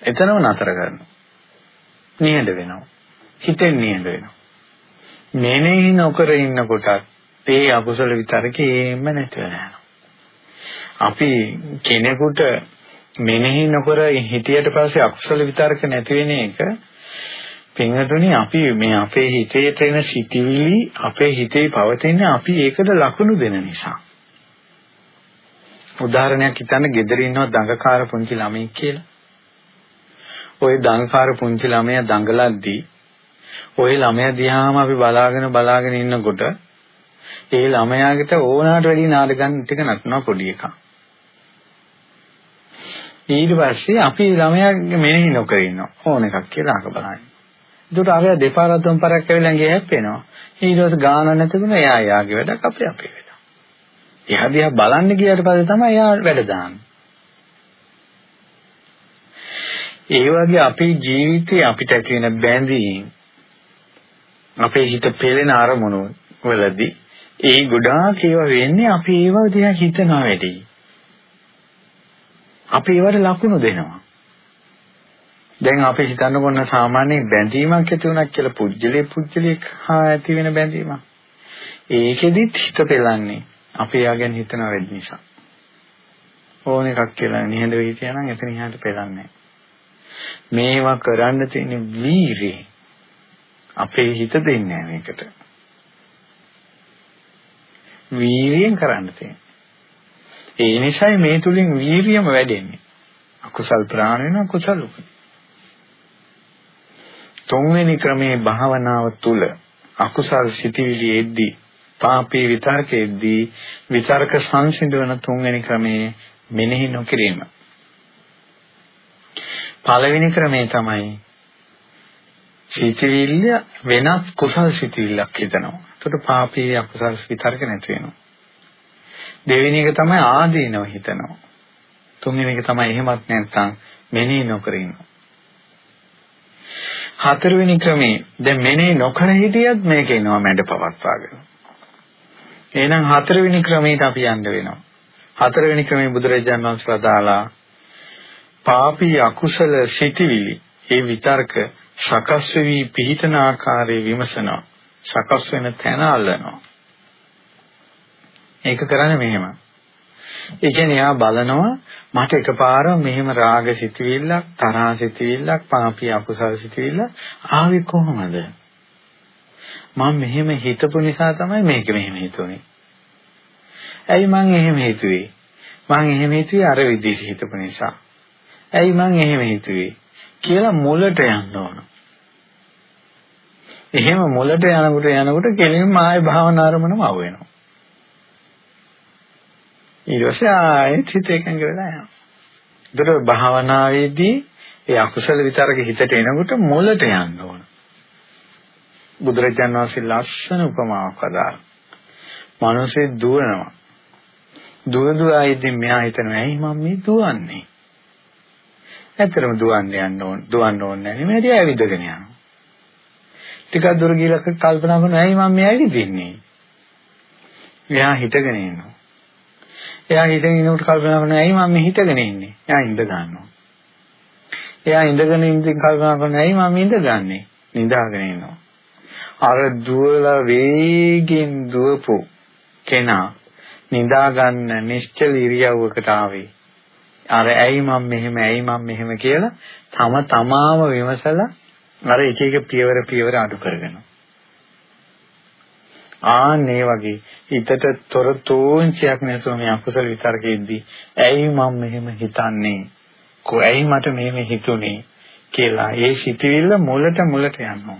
එතනම නතර කරනවා. නිහඬ වෙනවා. හිතෙන් නිහඬ වෙනවා. මෙනෙහි නොකර ඉන්නකොටත් ඒ අකුසල විතරකේම නැති වෙනවා. අපි කෙනෙකුට මෙනෙහි නොකර හිටියට පස්සේ අකුසල විතරක නැති වෙන එක පින්වතුනි අපි මේ අපේ හිතේ තියෙන සිටිවිලි අපේ හිතේ පවතින අපි ඒකට ලකුණු දෙන නිසා. උදාහරණයක් හිතන්න ගෙදර ඉන්නව දඟකාර පුංචි ළමයි කියලා. ওই දඟකාර පුංචි ළමයා දඟලද්දී ওই ළමයා දිහාම අපි බලාගෙන බලාගෙන ඉන්නකොට ඒ ළමයාට ඕනාට වැඩි නාඩගම් ටික නටනවා පොඩි එකා. ඊට පස්සේ අපි ළමයාගේ මෙනෙහි නොකර ඉන්නවා ඕන එකක් කියලා අහක බලන්න. ඒකට අර දෙපාර තුන් පාරක් ඇවිල්ලා ගියේ හැප්පෙනවා. ඊට පස්සේ ගාන නැතිකම එයා යාගේ වැඩක් අපේ අපේ වැඩ. එයා දිහා බලන්න ගියාට පස්සේ තමයි එයා වැඩ දාන්නේ. ඒ වගේ අපේ ජීවිතේ අපිට ඇති වෙන බැඳීම් අපේ හිත පෙළෙන අරමුණු වලදී ඒ ගොඩාක් ඒවා වෙන්නේ අපි ඒව දිහා හිතනවා වැඩි. අපි ඒවට ලකුණු දෙනවා. දැන් අපි හිතන්න කොන්න සාමාන්‍ය බැඳීමක් ඇති වුණා කියලා පුජ්‍යලේ පුජ්‍යලේ හා ඇති වෙන බැඳීමක්. ඒකෙදිත් හිත පෙළන්නේ අපි යාගෙන හිතන වෙද්ද නිසා. ඕන එකක් කියලා නිහඬ වෙයි කියනනම් එතන ඉහාට පෙළන්නේ මේවා කරන්න තියෙන වීරිය අපේ හිත දෙන්නේ මේකට. වීරියෙන් කරන්න තියෙනවා. ඒ නිසායි මේ තුලින් වීරියම වැඩෙන්නේ. අකුසල් ප්‍රාණ වෙනවා කුසල උපදින. තුන්වෙනි ක්‍රමේ භාවනාව තුල අකුසල් සිටිවිලි එද්දී පාපී විතර්කෙද්දී විතර්ක සංසිඳවන තුන්වෙනි ක්‍රමේ මෙනෙහි නොකිරීම. පළවෙනි ක්‍රමේ තමයි සිතවිල්ල වෙනස් කුසල් සිතවිල්ලක් හිතනවා. එතකොට පාපී අකුසල් විතර්ක නැති වෙනවා. දෙවෙනි එක තමයි ආදීනව හිතනවා. තුන්වෙනි එක තමයි එහෙමත් නැත්නම් මෙනෙහි නොකර ඉන්නවා. හතරවෙනි ක්‍රමේ දැන් මෙනෙහි නොකර හිටියත් මේක එනවා මැඩ පවත්වාගෙන. එහෙනම් හතරවෙනි ක්‍රමයට අපි යන්න වෙනවා. හතරවෙනි ක්‍රමේ බුදුරජාණන් වහන්සේ වදාලා පාපී අකුසල සිටිවිලි ඒ විතර්ක සකස් වෙවි පිහිටන ආකාරයේ විමසනවා. සකස් වෙන තැන අල්ලනවා. ඒක කරන්නේ මෙහෙම. ඒ කියන්නේ එයා බලනවා මට එකපාර මෙහෙම රාග සිතුවිල්ලක්, තරහ සිතුවිල්ලක්, පාපී අකුසල සිතුවිල්ල ආවේ කොහොමද? මම මෙහෙම හිතපු නිසා තමයි මේක මෙහෙම හිතුනේ. ඇයි මං එහෙම හිතුවේ? මං එහෙම හිතුවේ අර විදිහට හිතපු නිසා. ඇයි මං එහෙම හිතුවේ? කියලා මුලට යන්න ඕන. එහෙම මුලට යනකොට යනකොට කෙලින්ම ආයේ භාවනා අරමුණම අවු වෙනවා. ඊට පස්සේ ආයෙත් හිත එකඟ වෙලා යනවා. ඒතර භාවනාවේදී ඒ අකුසල විතරක හිතට එනකොට මුලට යන්න ඕන. බුදුරජාණන් වහන්සේ ලස්සන උපමාවක් අදාළා. මිනිස්සේ දුවනවා. දුව දුවා ඉතින් මෙහා හිතනවා ඇයි මම මේ දුවන්නේ? ඇත්තටම දුවන්න යන්න ඕන. දුවන්න ඕනේ නැහැ. මේ ඇවිදගෙන යනවා. ටිකක් දුර ගිහලා කල්පනා කරනවා ඇයි මම මේ ඇවිදින්නේ? මෙහා හිතගෙන ඉන්නවා. එයා හිතගෙන ඉන්නකොට කල්පනා කරනවා ඇයි මම මේ හිතගෙන ඉන්නේ? එයා ඉඳ ගන්නවා. එයා ඉඳගෙන ඉඳින් කල්පනා කරනවා ඇයි මම ඉඳගන්නේ? නිදාගෙන ඉන්නවා. අර දුවලා වේගෙන් දුවපු කෙනා නිදා ගන්න නිශ්චල ඉරියව්වකට ආවේ. අර ඇයි මම මෙහෙම ඇයි මම මෙහෙම කියලා තම තමාම විමසලා අර එක එක පියවර පියවර අඩු කරගෙනවා. ආන්නේ වගේ හිතට තොර තෝංචයක් නැතුව මේ අකුසල විතරකෙද්දී ඇයි මම මෙහෙම හිතන්නේ? කො ඇයි මට මෙහෙම හිතුනේ? කියලා ඒ සිටිවිල්ල මුලට මුලට යනවා.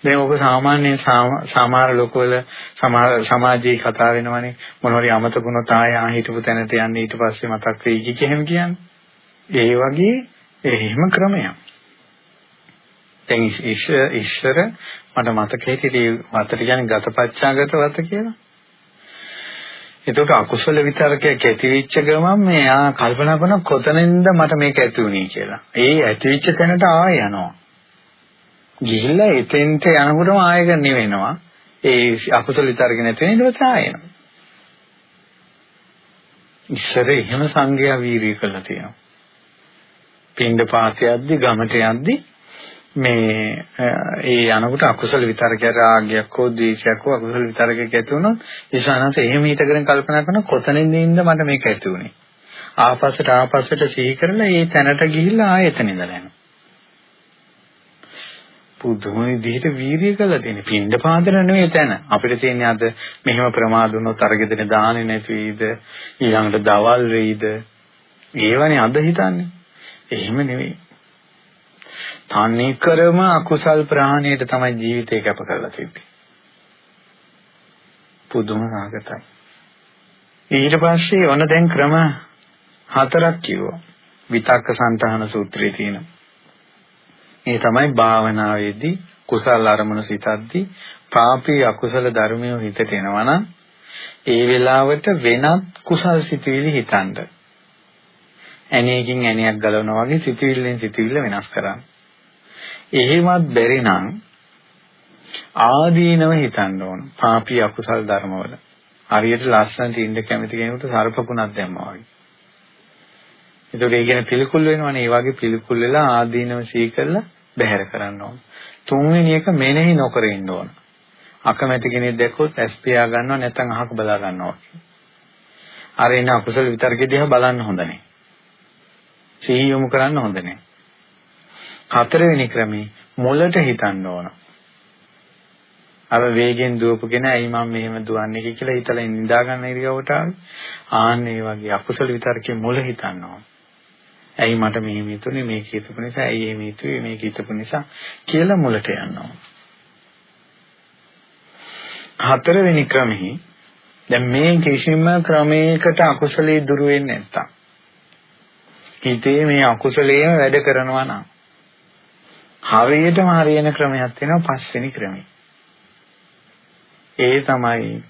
දැන් ඔබ සාමාන්‍යයෙන් සමහර ලෝකවල සමහර සමාජයේ කතා වෙනවනේ මොනවාරි අමතකුණොත් ආය ආ හිටපු තැනට යන්නේ ඊට පස්සේ මතක් වෙයි කිය එහෙම කියන්නේ ඒ වගේ එහෙම ක්‍රමයක් දැන් ඉස්සර මට මතක හිටියේ වතට කියන්නේ ගතපච්චාගත වත කියලා. එතකොට අකුසල විතරකයක් ඇතිවෙච්ච ගමන් මෙයා කල්පනා කරන කොතනින්ද මට මේක ඇති වුනේ කියලා. ඒ ඇතිවෙච්ච තැනට ආය යනවා. ගිහිල්ලා එතෙන්ට යනකොටම ආයෙක නිවෙනවා. ඒ අකුසල විතරක නැති වෙන ඊට පස්සේ ආය යනවා. ඉස්සර එහෙම සංගය වීර්ය කළා තියෙනවා. පින්ඩ පාතයක්දි ගමට යද්දි මේ ඒ යනකොට අකුසල විතරකයක් රාගයක් හෝ ද්වේෂයක් හෝ අකුසල විතරකයක් ඇති වුණොත් ඊශානස එහෙම හිතගෙන කල්පනා කරන කොතනින්ද ඉඳ මට මේක ඇති වුනේ ආපස්සට ආපස්සට සිහි කරලා ඒ තැනට ගිහිල්ලා ආයතන ඉඳලා යනවා පුදුම විදිහට වීරිය කළා තියෙන පින්ඩ පාදන නෙවෙයි තැන අපිට තියෙන්නේ අද මෙහෙම ප්‍රමාද වුණොත් අරගෙදෙන දාන්නේ නැති වෙයිද ඊළඟට දවල් වෙයිද ඒවනේ අද හිතන්නේ එහෙම නෙවෙයි තන්නේ කරම අකුසල් ප්‍රහාණයට තමයි ජීවිතේ කැප කරලා තිබ්බේ. පුදුම රාගතයි. ඊට පස්සේ ඔන්න දැන් ක්‍රම හතරක් කිව්වා. විතක්ක සංතහන සූත්‍රයේ තියෙන. මේ තමයි භාවනාවේදී කුසල අරමුණු සිතද්දී පාපී අකුසල ධර්මියෝ හිතට එනවා නම් ඒ වෙලාවට වෙනත් කුසල් සිතුවිලි හිතන්න. ඇණයකින් ඇණයක් ගලවනවා වගේ සිතුවිල්ලෙන් සිතුවිල්ල වෙනස් කරන්න. එහෙමත් බැරි නම් ආදීනව හිතන්න ඕන. පාපී අකුසල් ධර්මවල. හරියට ලස්සනට ඉන්න කැමති කෙනෙකුට සර්පකුණක් දැම්මා වගේ. ඒතකොට ඒ කියන්නේ පිළිකුල් වෙනවනේ. ඒ වගේ පිළිකුල් වෙලා ආදීනව සී කරලා බැහැර කරන්න ඕන. තුන්වෙනි එක මෙනෙහි නොකර ඉන්න ඕන. අකමැති කෙනෙක් දැක්කොත් ඇස් පියා ගන්නවා නැත්නම් අහක බලා ගන්නවා. අර එන අකුසල විතරකේ දිහා බලන්න හොඳ නැහැ. සිහි යොමු කරන්න හොඳ නැහැ. හතරවෙනි ක්‍රමේ මොළට හිතන්න ඕන. අර වේගෙන් දුවපු කෙනා ඇයි මම මෙහෙම දුවන්නේ කියලා හිතලා නිදා ගන්න ඉරියවට ආවේ. ආන්න ඒ වගේ අකුසල විතරකේ මොළ හිතන්න ඕන. ඇයි මට මෙහෙම හිතුනේ මේක හිතපු නිසා ඇයි එහෙම හිතුවේ මේක හිතපු නිසා කියලා මුලට යනවා. හතරවෙනි ක්‍රමෙහි දැන් මේ කිසිම ක්‍රමයකට අකුසලයේ දුරු වෙන්නේ නැත්තම් හිතේ මේ අකුසලයේම වැඩ කරනවා නම් හරියටම හරියන ක්‍රමයක් තියෙනවා පස්වෙනි ක්‍රමය. ඒ තමයි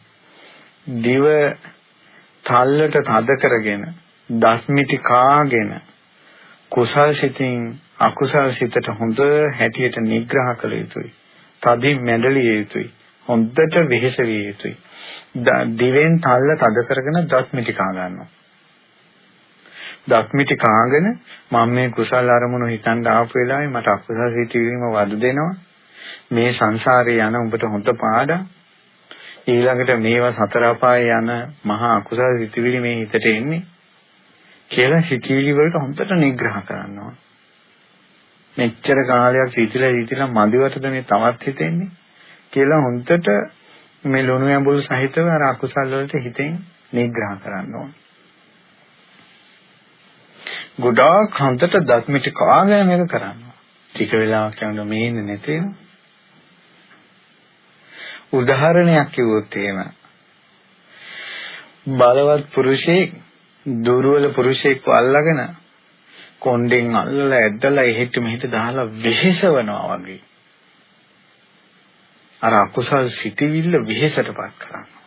දිව තල්ලට තද කරගෙන දස්මිටි කාගෙන කුසල් සිතින් අකුසල් සිතට හොඳ හැටියට නිග්‍රහ කළ යුතුයි. තදින් මැඩලිය යුතුයි. හොඳට වෙහෙස විය යුතුයි. දිවෙන් තල්ල තද කරගෙන දස්මිටි කා ගන්නවා. දස්මිටි කාගෙන මම මේ කුසල් අරමුණු හිතන්න ආපු වෙලාවේ මට අකුසල් සිතිවිලිම වද දෙනවා. මේ සංසාරේ යන උඹට හොඳ පාඩම්. ඊළඟට මේවා සතර අපායේ යන මහා අකුසල සිතිවිලි මේ හිතට එන්නේ කියලා සිතිවිලි වලට හොඳට නිග්‍රහ කරනවා. මෙච්චර කාලයක් සිතිලා සිතිලා මදිවටද මේ තවත් හිතෙන්නේ කියලා හොඳට මේ ලුණු ඇඹුල් සහිතව අර අකුසල් වලට හිතෙන් නිග්‍රහ කරන්න ඕන. ගොඩාක් හන්දට දත්මිට කාගෙන මේක කරනවා. ටික වෙලාවක් යනකොට මේ ඉන්නේ නැති වෙනවා. උදාහරණයක් කිව්වොත් එහෙම බලවත් පුරුෂයෙක් දුර්වල පුරුෂයෙක්ව අල්ලගෙන කොණ්ඩෙන් අල්ලලා ඇද්දලා එහෙට මෙහෙට දාලා වෙහෙසවනවා වගේ. අර අකුසල් සිටිවිල්ල වෙහෙසටපත් කරනවා.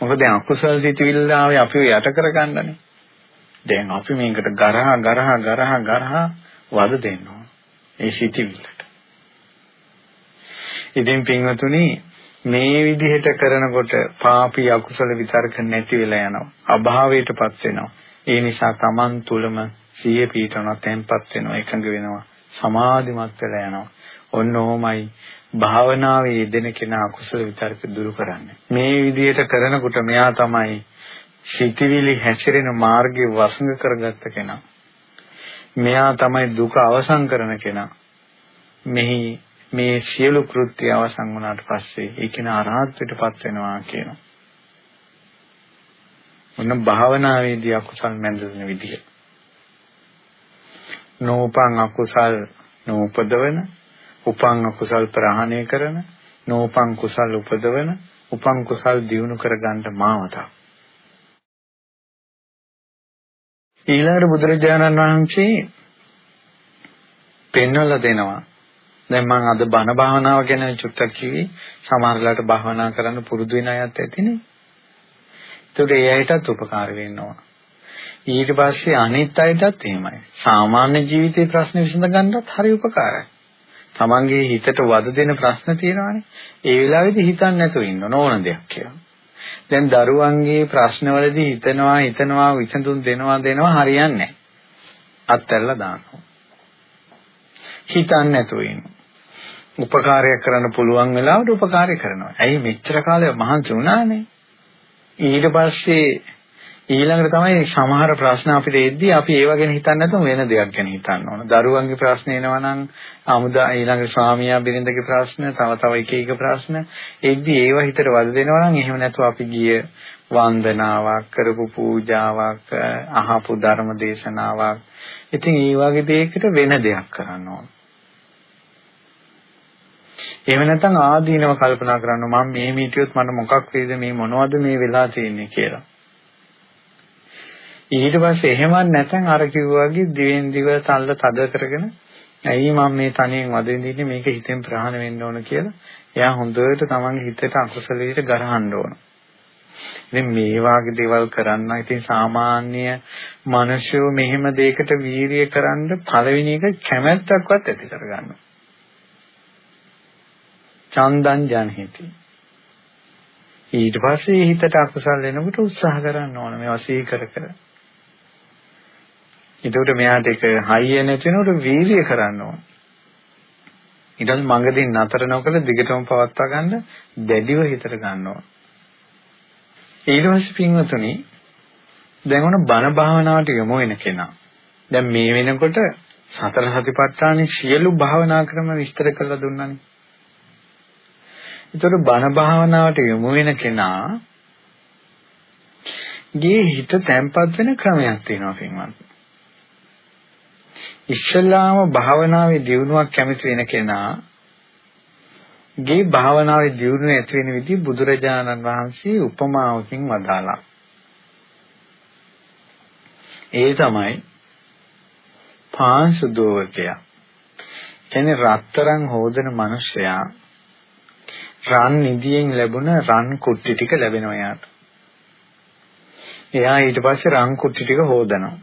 මොකද දැන් අකුසල් සිටිවිල්ල ආවේ අපිව යට කරගන්නනේ. දැන් අපි මේකට ගරහා ගරහා ගරහා ගරහා වද දෙනවා. ඒ සිටිවිල්ලට. ඉතින් පින්වතුනි මේ විදිහට කරනකොට පාපී අකුසල විතර්ක නැති වෙලා යනවා. අභාවයටපත් වෙනවා. ඒ නිසා Taman තුලම සිහිය පීඨනවා, තැම්පත් වෙනවා, එකඟ වෙනවා, සමාධිමත් වෙලා යනවා. ඔන්න ඕමයි භාවනාවේ යෙදෙන කෙනා අකුසල විතර්ක දුරු කරන්නේ. මේ විදිහට කරනකොට මෙයා තමයි සිතිවිලි හැසිරෙන මාර්ගයේ වසඟ කරගත්ත කෙනා. මෙයා තමයි දුක අවසන් කරන කෙනා. මෙහි මේ සියලු කෘත්‍ය අවසන් වුණාට පස්සේ ඒ කෙනා අරහත්ත්වයටපත් වෙනවා කියනවා. මොන භාවනාවේදී අකුසල් මැදෙන විදිය. නෝපං අකුසල් නෝපදවන, උපං අකුසල් ප්‍රහාණය කරන, නෝපං කුසල් උපදවන, උපං කුසල් දියුණු කරගන්න මාවතක්. ඊළඟට බුදුරජාණන් වහන්සේ පෙන්වලා දෙනවා දැන් මම අද බණ භාවනාව ගැන චුට්ටක් කිව්වේ සමහරලාට භාවනා කරන්න පුරුදු වෙන අයත් ඇතිනේ. ඒකට ඒ අයටත් උපකාර වෙනවා. ඊට පස්සේ අනිත් අයටත් එහෙමයි. සාමාන්‍ය ජීවිතේ ප්‍රශ්න විසඳ ගන්නත් හරි උපකාරයි. Tamange හිතට වද දෙන ප්‍රශ්න තියෙනවානේ. ඒ වෙලාවේදී හිතන්නේ නැතුව ඉන්න ඕන දෙයක් කියලා. දැන් දරුවන්ගේ ප්‍රශ්නවලදී හිතනවා හිතනවා විසඳුම් දෙනවා දෙනවා හරියන්නේ නැහැ. අත්හැරලා දානවා. හිතන්නේ නැතුව ඉන්නවා. උපකාරයක් කරන්න පුළුවන් වෙලාවට උපකාරය කරනවා. ඇයි මෙච්චර කාලයක් මහන්සි වුණානේ? ඊට පස්සේ ඊළඟට තමයි සමහර ප්‍රශ්න අපිට එද්දී අපි ඒව ගැන හිතන්නේ නැතුව වෙන දෙයක් ගැන හිතන්න ඕන. දරුවන්ගේ ප්‍රශ්න එනවා නම් අමුදා ඊළඟ ස්වාමියා බිරිඳගේ ප්‍රශ්න, තව තව එක එක ප්‍රශ්න එද්දී ඒව හිතට වද දෙනවා නම් එහෙම නැතුව අපි ගිය වන්දනාවක් කරපු පූජාවක් අහපු ධර්ම දේශනාවක් ඉතින් ඒ වගේ දෙයකට වෙන දෙයක් කරන්න ඕන. එහෙම නැත්නම් ආදීනව කල්පනා කරන්න මම මේ මීටියොත් මට මොකක් වේද මේ මොනවද මේ වෙලා තියෙන්නේ කියලා. ඊට පස්සේ එහෙමත් නැත්නම් අර කිව්වාගේ දිවෙන් දිව තල්ල තද කරගෙන ඇයි මම මේ තනියෙන් වදින්නේ මේක හිතෙන් ප්‍රහාණය වෙන්න ඕන කියලා එයා හොඳට තමන්ගේ හිතට අකුසලයට ගරහන්න ඕන. ඉතින් මේ වාගේ දේවල් කරන්න ඉතින් සාමාන්‍ය මිනිස්සු මෙහෙම දෙයකට වීරිය කරන්න පළවෙනි එක කැමැත්තක්වත් ඇති කරගන්නවා. චන්දං ජනහිති. ඊට පස්සේ හිතට අකුසල් එනකොට උත්සාහ කරන්න ඕන මේවා සිහි කර කර. එතකොට මෙයාට ඒක හයිය නැතිනොට වීර්ය කරන්න ඕන. ඊට පස්සේ මඟදී නතර නොකර දිගටම පවත්වා ගන්න දැඩිව හිතට ගන්න ඕන. ඊට පස්සේ පින්වතුනි දැන් ඔන බණ භාවනාවට යොමු වෙන කෙනා දැන් මේ වෙනකොට සතර සතිපට්ඨානේ සියලු භාවනා ක්‍රම විස්තර කරලා දුන්නානේ. ඒතර බණ භාවනාවට යොමු වෙන කෙනා ගේ හිත තැම්පත් වෙන ක්‍රමයක් තියෙනවා පින්වත්. ඉස්සල්ලාම භාවනාවේ දියුණුවක් කැමති වෙන කෙනා ගේ භාවනාවේ දියුණුව ඇති වෙන විදිහ බුදුරජාණන් වහන්සේ උපමාවකින් වදාලා. ඒ තමයි පාංශු දෝවකයා. කියන්නේ රත්තරන් හොදන මිනිසයා රන් නිදියෙන් ලැබුණ රන් කුට්ටි ටික ලැබෙනවා යාට. එයා ඊට පස්සේ රන් කුට්ටි ටික හොදනවා.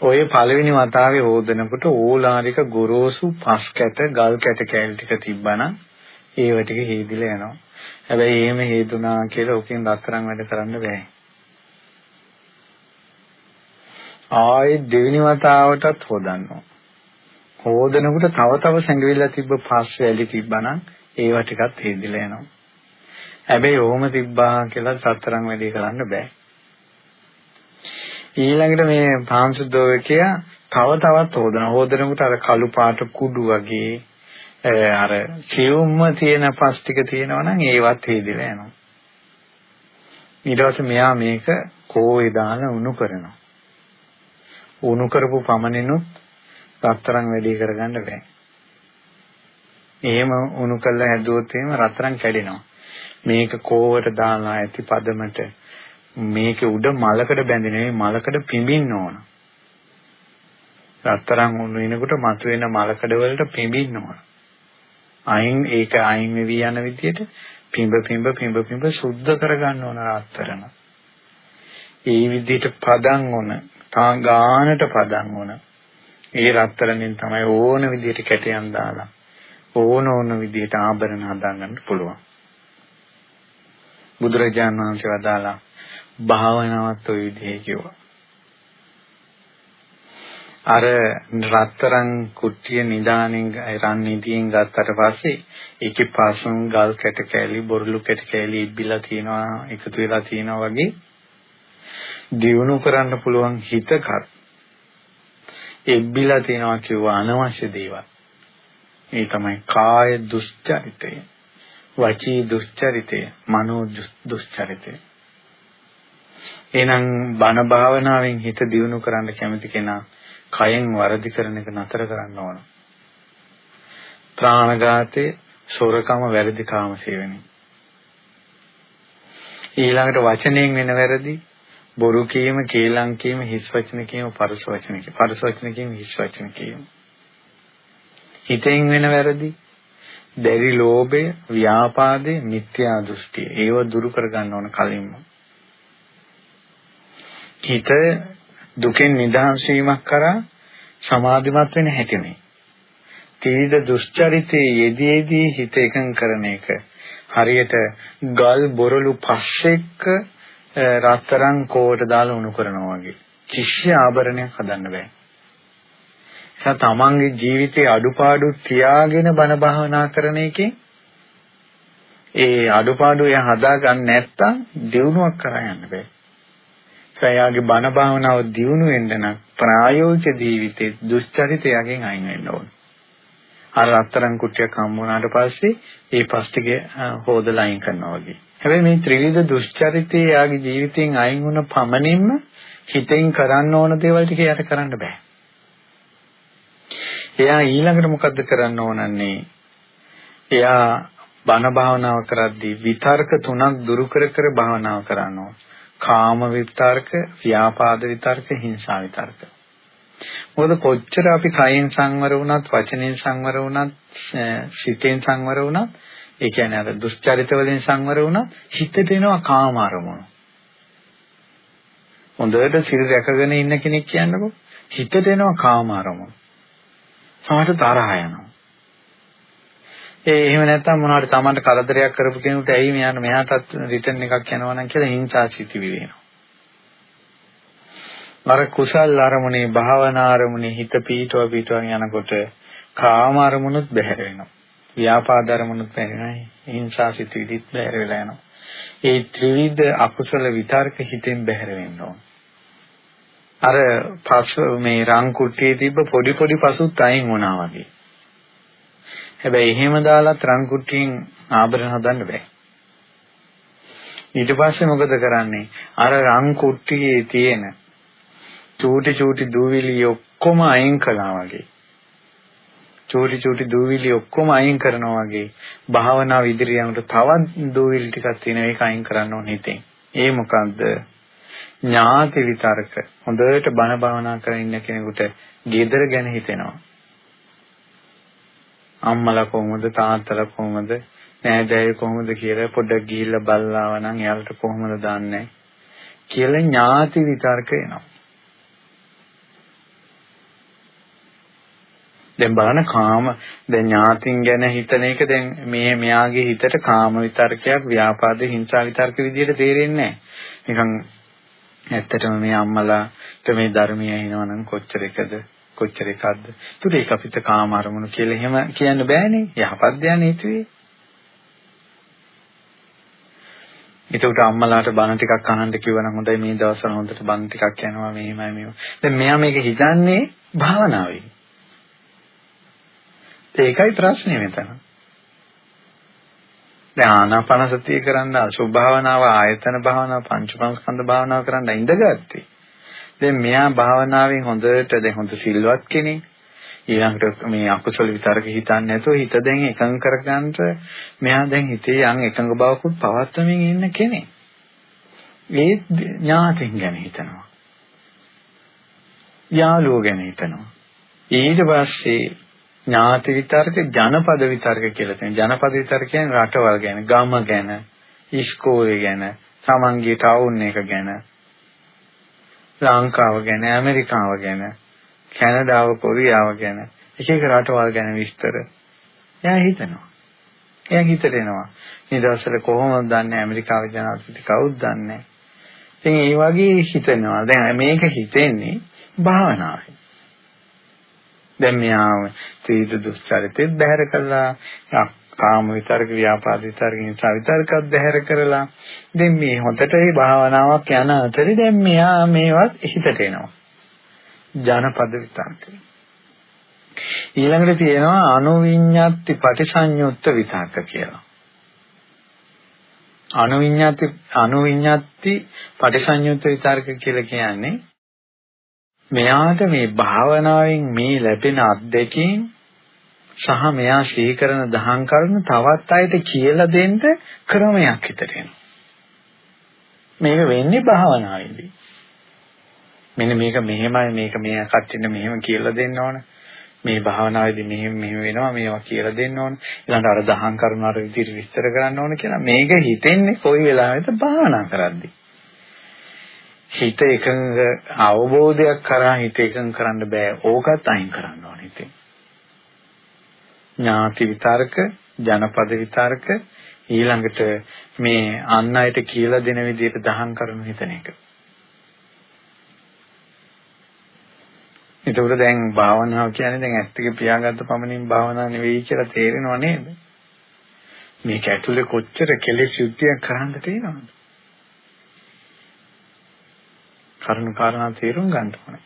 ඔය පළවෙනි වතාවේ හොදනකොට ඕලාරික ගොරෝසු පස් කැට ගල් කැට කැලි ටික තිබ්බනම් ඒව ටික හේදිලා යනවා. හැබැයි එහෙම හේතුණා කියලා ඔකෙන් රත්තරන් වැඩ කරන්න බෑ. ආයේ දෙවෙනි වතාවටත් හොදන්නවා. හොදනකොට තව තව සැඟවිලා තිබ්බ පස් වැලි තිබ්බනම් ඒව ටිකත් හේදිලා යනවා. හැබැයි ඕම තිබ්බා කියලා සතරන් වැඩි කරන්න බෑ. ඊළඟට මේ පාංශුද්ධෝවකයා තව තවත් හොදන හොදනකොට අර කළු පාට කුඩු වගේ අර සියුම්ම තියෙන පස් ටික තියෙනවා නම් ඒවත් හේදිලා යනවා. ඊට පස්සේ මෙයා මේක කෝවේ දාන උණු කරනවා. උණු කරපු පමණිනුත් රත්තරන් වැඩි කරගන්න බෑ. එහෙම උණු කළා හැදුවොත් එහෙම රත්තරන් කැඩෙනවා. මේක කෝවට දාලා ඇති පදමට මේක උඩ මලකඩ බැඳෙන්නේ මලකඩ පිඹින්න ඕන. රත්තරන් උණු වෙනකොට මතුවෙන මලකඩ වලට පිඹින්න ඕන. අයින් ඒක අයින් වෙවි යන විදිහට පිඹ පිඹ පිඹ පිඹ සුද්ධ කරගන්න ඕන රත්තරන. ඒ විදිහට පදන් ඕන, තා ගානට පදන් ඕන. ඒ රත්තරන්ෙන් තමයි ඕන විදිහට කැටයන් දාලා ඕන ඕන විදිහට ආභරණ හදාගන්න පුළුවන්. බුදුරජාණන් වහන්සේ වදාලා භාවනාවත් ওই විදිහේ කිව්වා. අර රත්තරන් කුට්ටිය නිදානෙන් රන් නිදියෙන් ගත්තට පස්සේ ඒකේ පාසුන් ගල් කැට කෑලි බොරළු කැට කෑලි ඉබ්බිලා තියෙනවා එකතු වෙලා තියෙනවා වගේ දියුණු කරන්න පුළුවන් හිතකත් එබ්බිලා තියෙනවා කියව අනවශ්‍ය දේවල්. ඒ තමයි කාය දුස්චරිතය, වචී දුස්චරිතය, මනෝ දුස්චරිතය. එහෙනම් බණ භාවනාවෙන් හිත දියුණු කරන්න කැමති කෙනා කයෙන් වරදි කරන එක නතර කරන්න ඕන. ප්‍රාණඝාතේ, සොරකම, වැරදි කාම සේවනයි. ඊළඟට වචනයෙන් වෙන වැරදි බොරු කීම, කේලම් කීම, හිස් වචන කීම, පරස වචන කීම, පරස වචන කීම, හිස් වචන කීම. හිතෙන් වෙන වැරදි දැරි ලෝභය, ව්‍යාපාදේ, මිත්‍යා දෘෂ්ටිය. ඒව දුරු කරගන්න ඕන කලින්ම. හිත දුකෙන් නිදහස් වීමක් කරා සමාධිමත් වෙන හැටි මේ. තීද දුෂ්චරිතයේ යෙදීදී හිත එකඟ කරන එක. හරියට ගල් බොරළු පස්සෙක රත්තරන් කෝවට දාලා උණු කරනවා වගේ. කිසි ආභරණයක් හදන්න බෑ. එසා තමන්ගේ ජීවිතයේ අඩුපාඩු තියාගෙන බණ භාවනා කරන එකෙන් ඒ අඩුපාඩු එයා හදා ගන්න නැත්තම් දියුණුවක් කරා යන්න බෑ. සයාගේ බණ භාවනාව දියුණු වෙන්න නම් ප්‍රායෝගික ජීවිතේ දුෂ්චරිතයෙන් අයින් වෙන්න ඕන. අර අත්තරන් කුට්ටියක් හම්බ වුණාට පස්සේ ඒ පස් ටික හොදලා අයින් කරනවා වගේ. හැබැයි මේ ත්‍රිවිධ දුෂ්චරිතයේ යාගේ ජීවිතයෙන් අයින් වුණ පමණින්ම හිතෙන් කරන්න ඕන දේවල් ටික යට කරන්න බෑ. එයා ඊළඟට මොකද්ද කරන්න ඕනන්නේ? එයා බණ භාවනාව කරද්දී විතර්ක තුනක් දුරු කර කර භාවනාව කරන්න ඕන. කාම විතර්ක, ව්‍යාපාද විතර්ක, හිංසා විතර්ක. මොකද කොච්චර අපි කයෙන් සංවර වුණත්, වචනෙන් සංවර වුණත්, සිතෙන් සංවර වුණත්, ඒ කියන්නේ අර දුස්චරිත වලින් සංවර වුණත් හිතට එනවා කාම අරමුණු. හොඳට සිල් රැකගෙන ඉන්න කෙනෙක් කියන්නකො හිතට එනවා කාම අරමුණු. සමහරට තරහ යනවා. ඒ එහෙම නැත්නම් මොනවාට Tamanට කරදරයක් කරපු කෙනෙකුට ඇයි මෙයාට මෙහාටත් රිටර්න් එකක් යනවා නම් කියලා හිංසා සිතිවිලි එනවා. අර කුසල් අරමුණේ භාවනා අරමුණේ හිත පීඨව පීඨවන් යනකොට කාම අරමුණුත් බැහැර වෙනවා. ව්‍යාපාද අරමුණුත් බැහැර වෙනවා. හිංසා සිතිවිලිත් බැහැර වෙලා යනවා. ඒ ත්‍රිවිධ අකුසල විතර්ක හිතෙන් බැහැර වෙන්න ඕන. අර පස් මේ රං කුට්ටියේ තිබ්බ පොඩි පොඩි පසුත් අයින් වුණා වගේ. හැබැයි එහෙම දාලා රන් කුට්ටියෙන් ආභරණ හදන්න බෑ. ඊට පස්සේ මොකද කරන්නේ? අර රන් කුට්ටියේ තියෙන චූටි චූටි දූවිලි ඔක්කොම අයින් කළා වගේ. චූටි චූටි දූවිලි ඔක්කොම අයින් කරනවා වගේ භාවනාව ඉදිරියට තවත් දූවිලි ටිකක් තියෙන ඒක අයින් කරන්න ඕනේ හිතෙන්. ඒ මොකද්ද? ඥාති විතරක හොඳට බණ භාවනා කරගෙන ඉන්න කෙනෙකුට gedara ගැන හිතෙනවා. අම්මලා කොහොමද තාත්තලා කොහොමද නෑදෑයෝ කොහොමද කියලා පොඩ්ඩක් ගිහිල්ලා බලලා නම් එයාලට කොහොමද දන්නේ කියලා ඥාති විතර්ක එනවා. දැන් බලන්න කාම දැන් ඥාතින් ගැන හිතන එක දැන් මේ මෙයාගේ හිතට කාම විතර්කයක් ව්‍යාපාද හිංසා විතර්ක විදිහට තේරෙන්නේ නැහැ. නිකන් ඇත්තටම මේ අම්මලාට මේ ධර්මය ඇහෙනවා නම් කොච්චර එකද කොච්චර එකක්ද. ඒකට ඒක අපිට කාම අරමුණු කියලා එහෙම කියන්න බෑනේ. යහපත් ධ්‍යාන හේතුවේ. ඒකට අම්මලාට බණ ටිකක් අහන්න කිව්වනම් හොඳයි මේ දවස්වල හොඳට බණ ටිකක් යනවා මෙහෙමයි මේව. දැන් මෙයා මේක හිතන්නේ භාවනාවෙන්. ඒකයි ප්‍රශ්නේ මෙතන. දැන් ආනාපාන සතිය කරන්න අසුභ භාවනාව ආයතන භාවනාව පංචපංස්කන්ධ භාවනාව කරන්න ඉඳගත්තේ. දැන් මෙයා භාවනාවෙන් හොඳට දැන් හොඳ සිල්වත් කෙනෙක්. ඊළඟට මේ අකුසල විතරක හිතන්නේ නැතුව හිත දැන් එකඟ කරගන්නට මෙයා දැන් හිතේ යම් එකඟ බවකුත් පවත්වමින් ඉන්න කෙනෙක්. ඒ ඥාතින් ගැන හිතනවා. යාළුවෝ ගැන හිතනවා. ඊට පස්සේ ඥාති විතර්ක ජනපද විතර්ක කියලා තියෙනවා. ජනපද විතර්ක කියන්නේ රටවල් ගැන, ගම ගැන, ඉස්කෝලේ ගැන, තමන්ගේ ටවුන් එක ගැන, ලංකාව ගැන, ඇමරිකාව ගැන, කැනඩාව, කොරියාව ගැන, එක එක රටවල් ගැන විස්තර එයා හිතනවා. එයා හිතට එනවා. මේ දවස්වල කොහොමද දන්නේ ඇමරිකාවේ ජනාධිපති කවුද දන්නේ? ඉතින් ඒ වගේ හිතනවා. දැන් මේක හිතෙන්නේ භාවනාවෙන්. දැන් මෙයා ත්‍රිවිධ දුස්චරිතෙත් බැහැර කළා. කාම විතරක ව්‍යාපාද විතරක නිසා විතරකත් බැහැර කරලා. දැන් මේ හොතට මේ භාවනාවක් යන අතරේ දැන් මෙයා මේවත් හිතට එනවා. ජනපද විතරක. ඊළඟට තියෙනවා අනුවිඤ්ඤාති පටිසඤ්ඤුත්ත විතර්ක කියලා. අනුවිඤ්ඤාති අනුවිඤ්ඤාති පටිසඤ්ඤුත්ත විතර්ක කියලා කියන්නේ මෙයාට මේ භාවනාවෙන් මේ ලැබෙන අත්දැකීම් සහ මෙයා ශ්‍රීකරන දහම් කරුණු තවත් අයට කියලා දෙන්න ක්‍රමයක් හිතට එනවා. මේක වෙන්නේ භාවනාවේදී. මෙන්න මේක මෙහෙමයි මේක මේ කට්ටියට මෙහෙම කියලා දෙන්න ඕන. මේ භාවනාවේදී මෙහෙම මෙහෙම වෙනවා මේවා කියලා දෙන්න ඕන. ඊළඟට අර දහම් කරුණු අර විදිහට විස්තර කරන්න ඕන කියලා මේක හිතෙන්නේ කොයි වෙලාවෙද භාවනා කරද්දී. හිත එකඟ අවබෝධයක් කරා හිත එකඟ කරන්න බෑ. ඕකත් අයින් කරන්න ඕනේ ඉතින්. ඥාති විතරක, ජනපද විතරක ඊළඟට මේ අන් අයට කියලා දෙන විදිහට දහම් කරනු හිතන එක. එතකොට දැන් භාවනාව කියන්නේ දැන් ඇත්තක පියාගත්ත පමණින් භාවනාව නෙවෙයි කියලා තේරෙනව නේද? මේක ඇතුලේ කොච්චර කෙලෙස් යුද්ධයක් කරන්න තියෙනවද? කරුණු කාරණා තේරුම් ගන්න ඕනේ.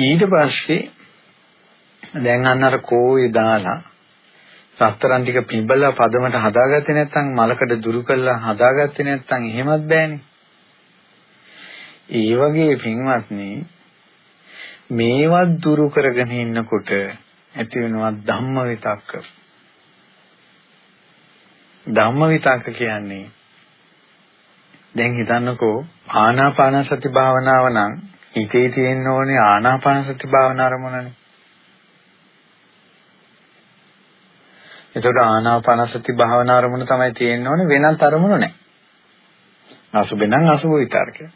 ඊට පස්සේ දැන් අන්න අර කෝයි දාලා සතරන් ටික පිඹලා පදමට හදාගත්තේ නැත්නම් මලකඩ දුරු කළා හදාගත්තේ නැත්නම් එහෙමත් බෑනේ. ඒ වගේ පින්වත්නි මේවත් දුරු කරගෙන ඉන්නකොට ඇති වෙනවා ධම්ම විතක්ක. ධම්ම විතක්ක කියන්නේ දැන් හිතන්නකෝ ආනාපාන සති භාවනාව නම් හිතේ තියෙන්න ඕනේ ආනාපාන සති භාවනා අරමුණනේ. එතකොට ආනාපාන සති භාවනා අරමුණ තමයි තියෙන්න ඕනේ වෙනත් අරමුණු නැහැ. අසුබේ නම් අසුබ විතරකය.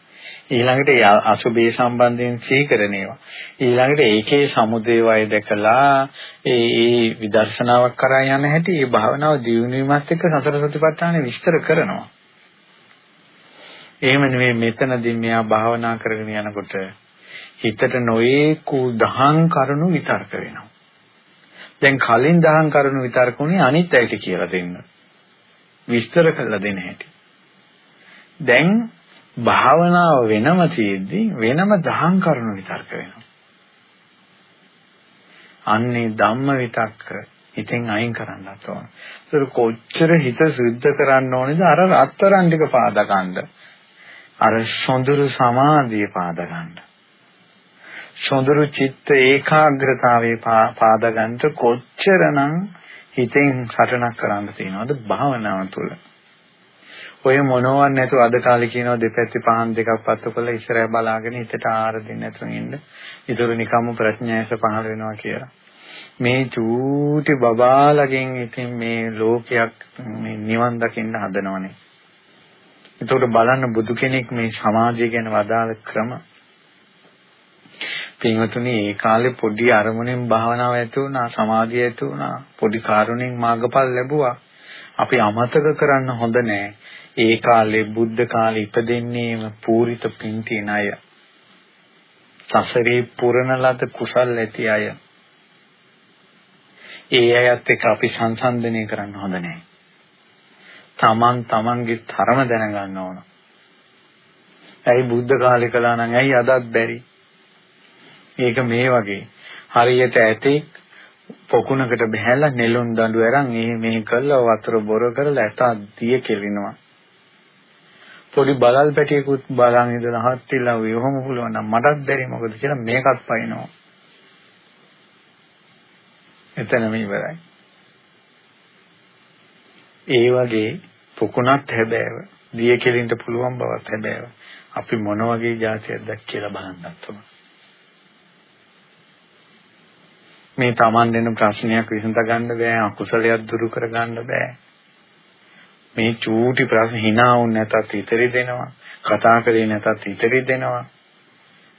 ඊළඟට අසුබේ සම්බන්ධයෙන් සීකරන ඒවා. ඊළඟට ඒකේ සමුදේ වය දැකලා ඒ ඒ විදර්ශනාවක් කරා යන හැටි ඒ භාවනාව දියුණු වීමත් එක්ක සතර සතිපට්ඨානෙ විස්තර කරනවා. එහෙම නෙවෙයි මෙතනදී මෙයා භාවනා කරගෙන යනකොට හිතට නොයේකු දහං කරුණු විතර්ක වෙනවා. දැන් කලින් දහං කරුණු විතර්ක උනේ අනිත් අයට කියලා දෙන්න. විස්තර කරලා දෙන්න හැටි. දැන් භාවනාව වෙනම තියෙද්දි වෙනම දහං කරුණු විතර්ක වෙනවා. අන්නේ ධම්ම විතක්ක හිතෙන් අයින් කරන්නත් ඕන. ඒක කොච්චර හිත සුද්ධ කරන්න ඕනේද අර රත්තරන් ටික පාදා ගන්න. අර සොඳුරු සමාධිය පාද ගන්න. සොඳුරු චිත්ත ඒකාග්‍රතාවයේ පාද ගන්නට කොච්චරනම් හිතෙන් සටනක් කරන්න තියෙනවද භාවනාව තුළ. ඔය මොනවත් නැතුව අද කාලේ කියනවා දෙපැත්තේ පහන් දෙකක් පත්තු කරලා ඉස්සරහ බලාගෙන හිතට ආර දෙන්න නැතුව ඉන්න. ඊටු නිකම්ම ප්‍රඥායස පහළ වෙනවා කියලා. මේ චූටි බබාලගෙන් ඉතින් මේ ලෝකයක් මේ නිවන් දකින්න හදනවනේ. ඒකට බලන්න බුදු කෙනෙක් මේ සමාජය ගැන වදාළ ක්‍රම. පින්වතුනි ඒ කාලේ පොඩි අරමුණෙන් භාවනාව ඇති වුණා සමාධිය ඇති වුණා පොඩි කාරුණෙන් මාර්ගඵල ලැබුවා. අපි අමතක කරන්න හොඳ නෑ. ඒ කාලේ බුද්ධ කාලේ ඉපදෙන්නේම පූරිත පින් තියන අය සසරේ පුරණ ලද කුසල් ඇති අය. ඒ අයත් එක්ක අපි සංසන්දනය කරන්න හොඳ නෑ. තමන් තමන්ගේ තරම දැනගන්න ඕන. ඇයි බුද්ධ කාලේ කළා නම් ඇයි අදත් බැරි? ඒක මේ වගේ. හරියට ඇතෙක් පොකුණකට බහැලා නෙළුම් දඬු අරන් මේ මේ කළා වතුර බොර කරලා ඇතා දිය කෙලිනවා. පොඩි බලල් පැටියෙකුත් බලන් ඉඳලා හත්තිලා වෙවම පුළුවන් නම් මටත් බැරි මොකද? කියලා මේකත් පයින්නවා. එතනම ඉවරයි. ඒ වගේ පොකුණත් හැබෑව දිය කෙලින්ට පුළුවන් බවත් හැබෑව අපි මොන වගේ જાතියක්ද කියලා බලන්නත් ඕන. මේ Taman දෙන ප්‍රශ්නයක් විසඳ ගන්න බෑ අකුසලයක් දුරු කර ගන්න බෑ. මේ චූටි ප්‍රශ්න hina වුන් නැතත් ඉතරි දෙනවා කතා කරේ නැතත් ඉතරි දෙනවා.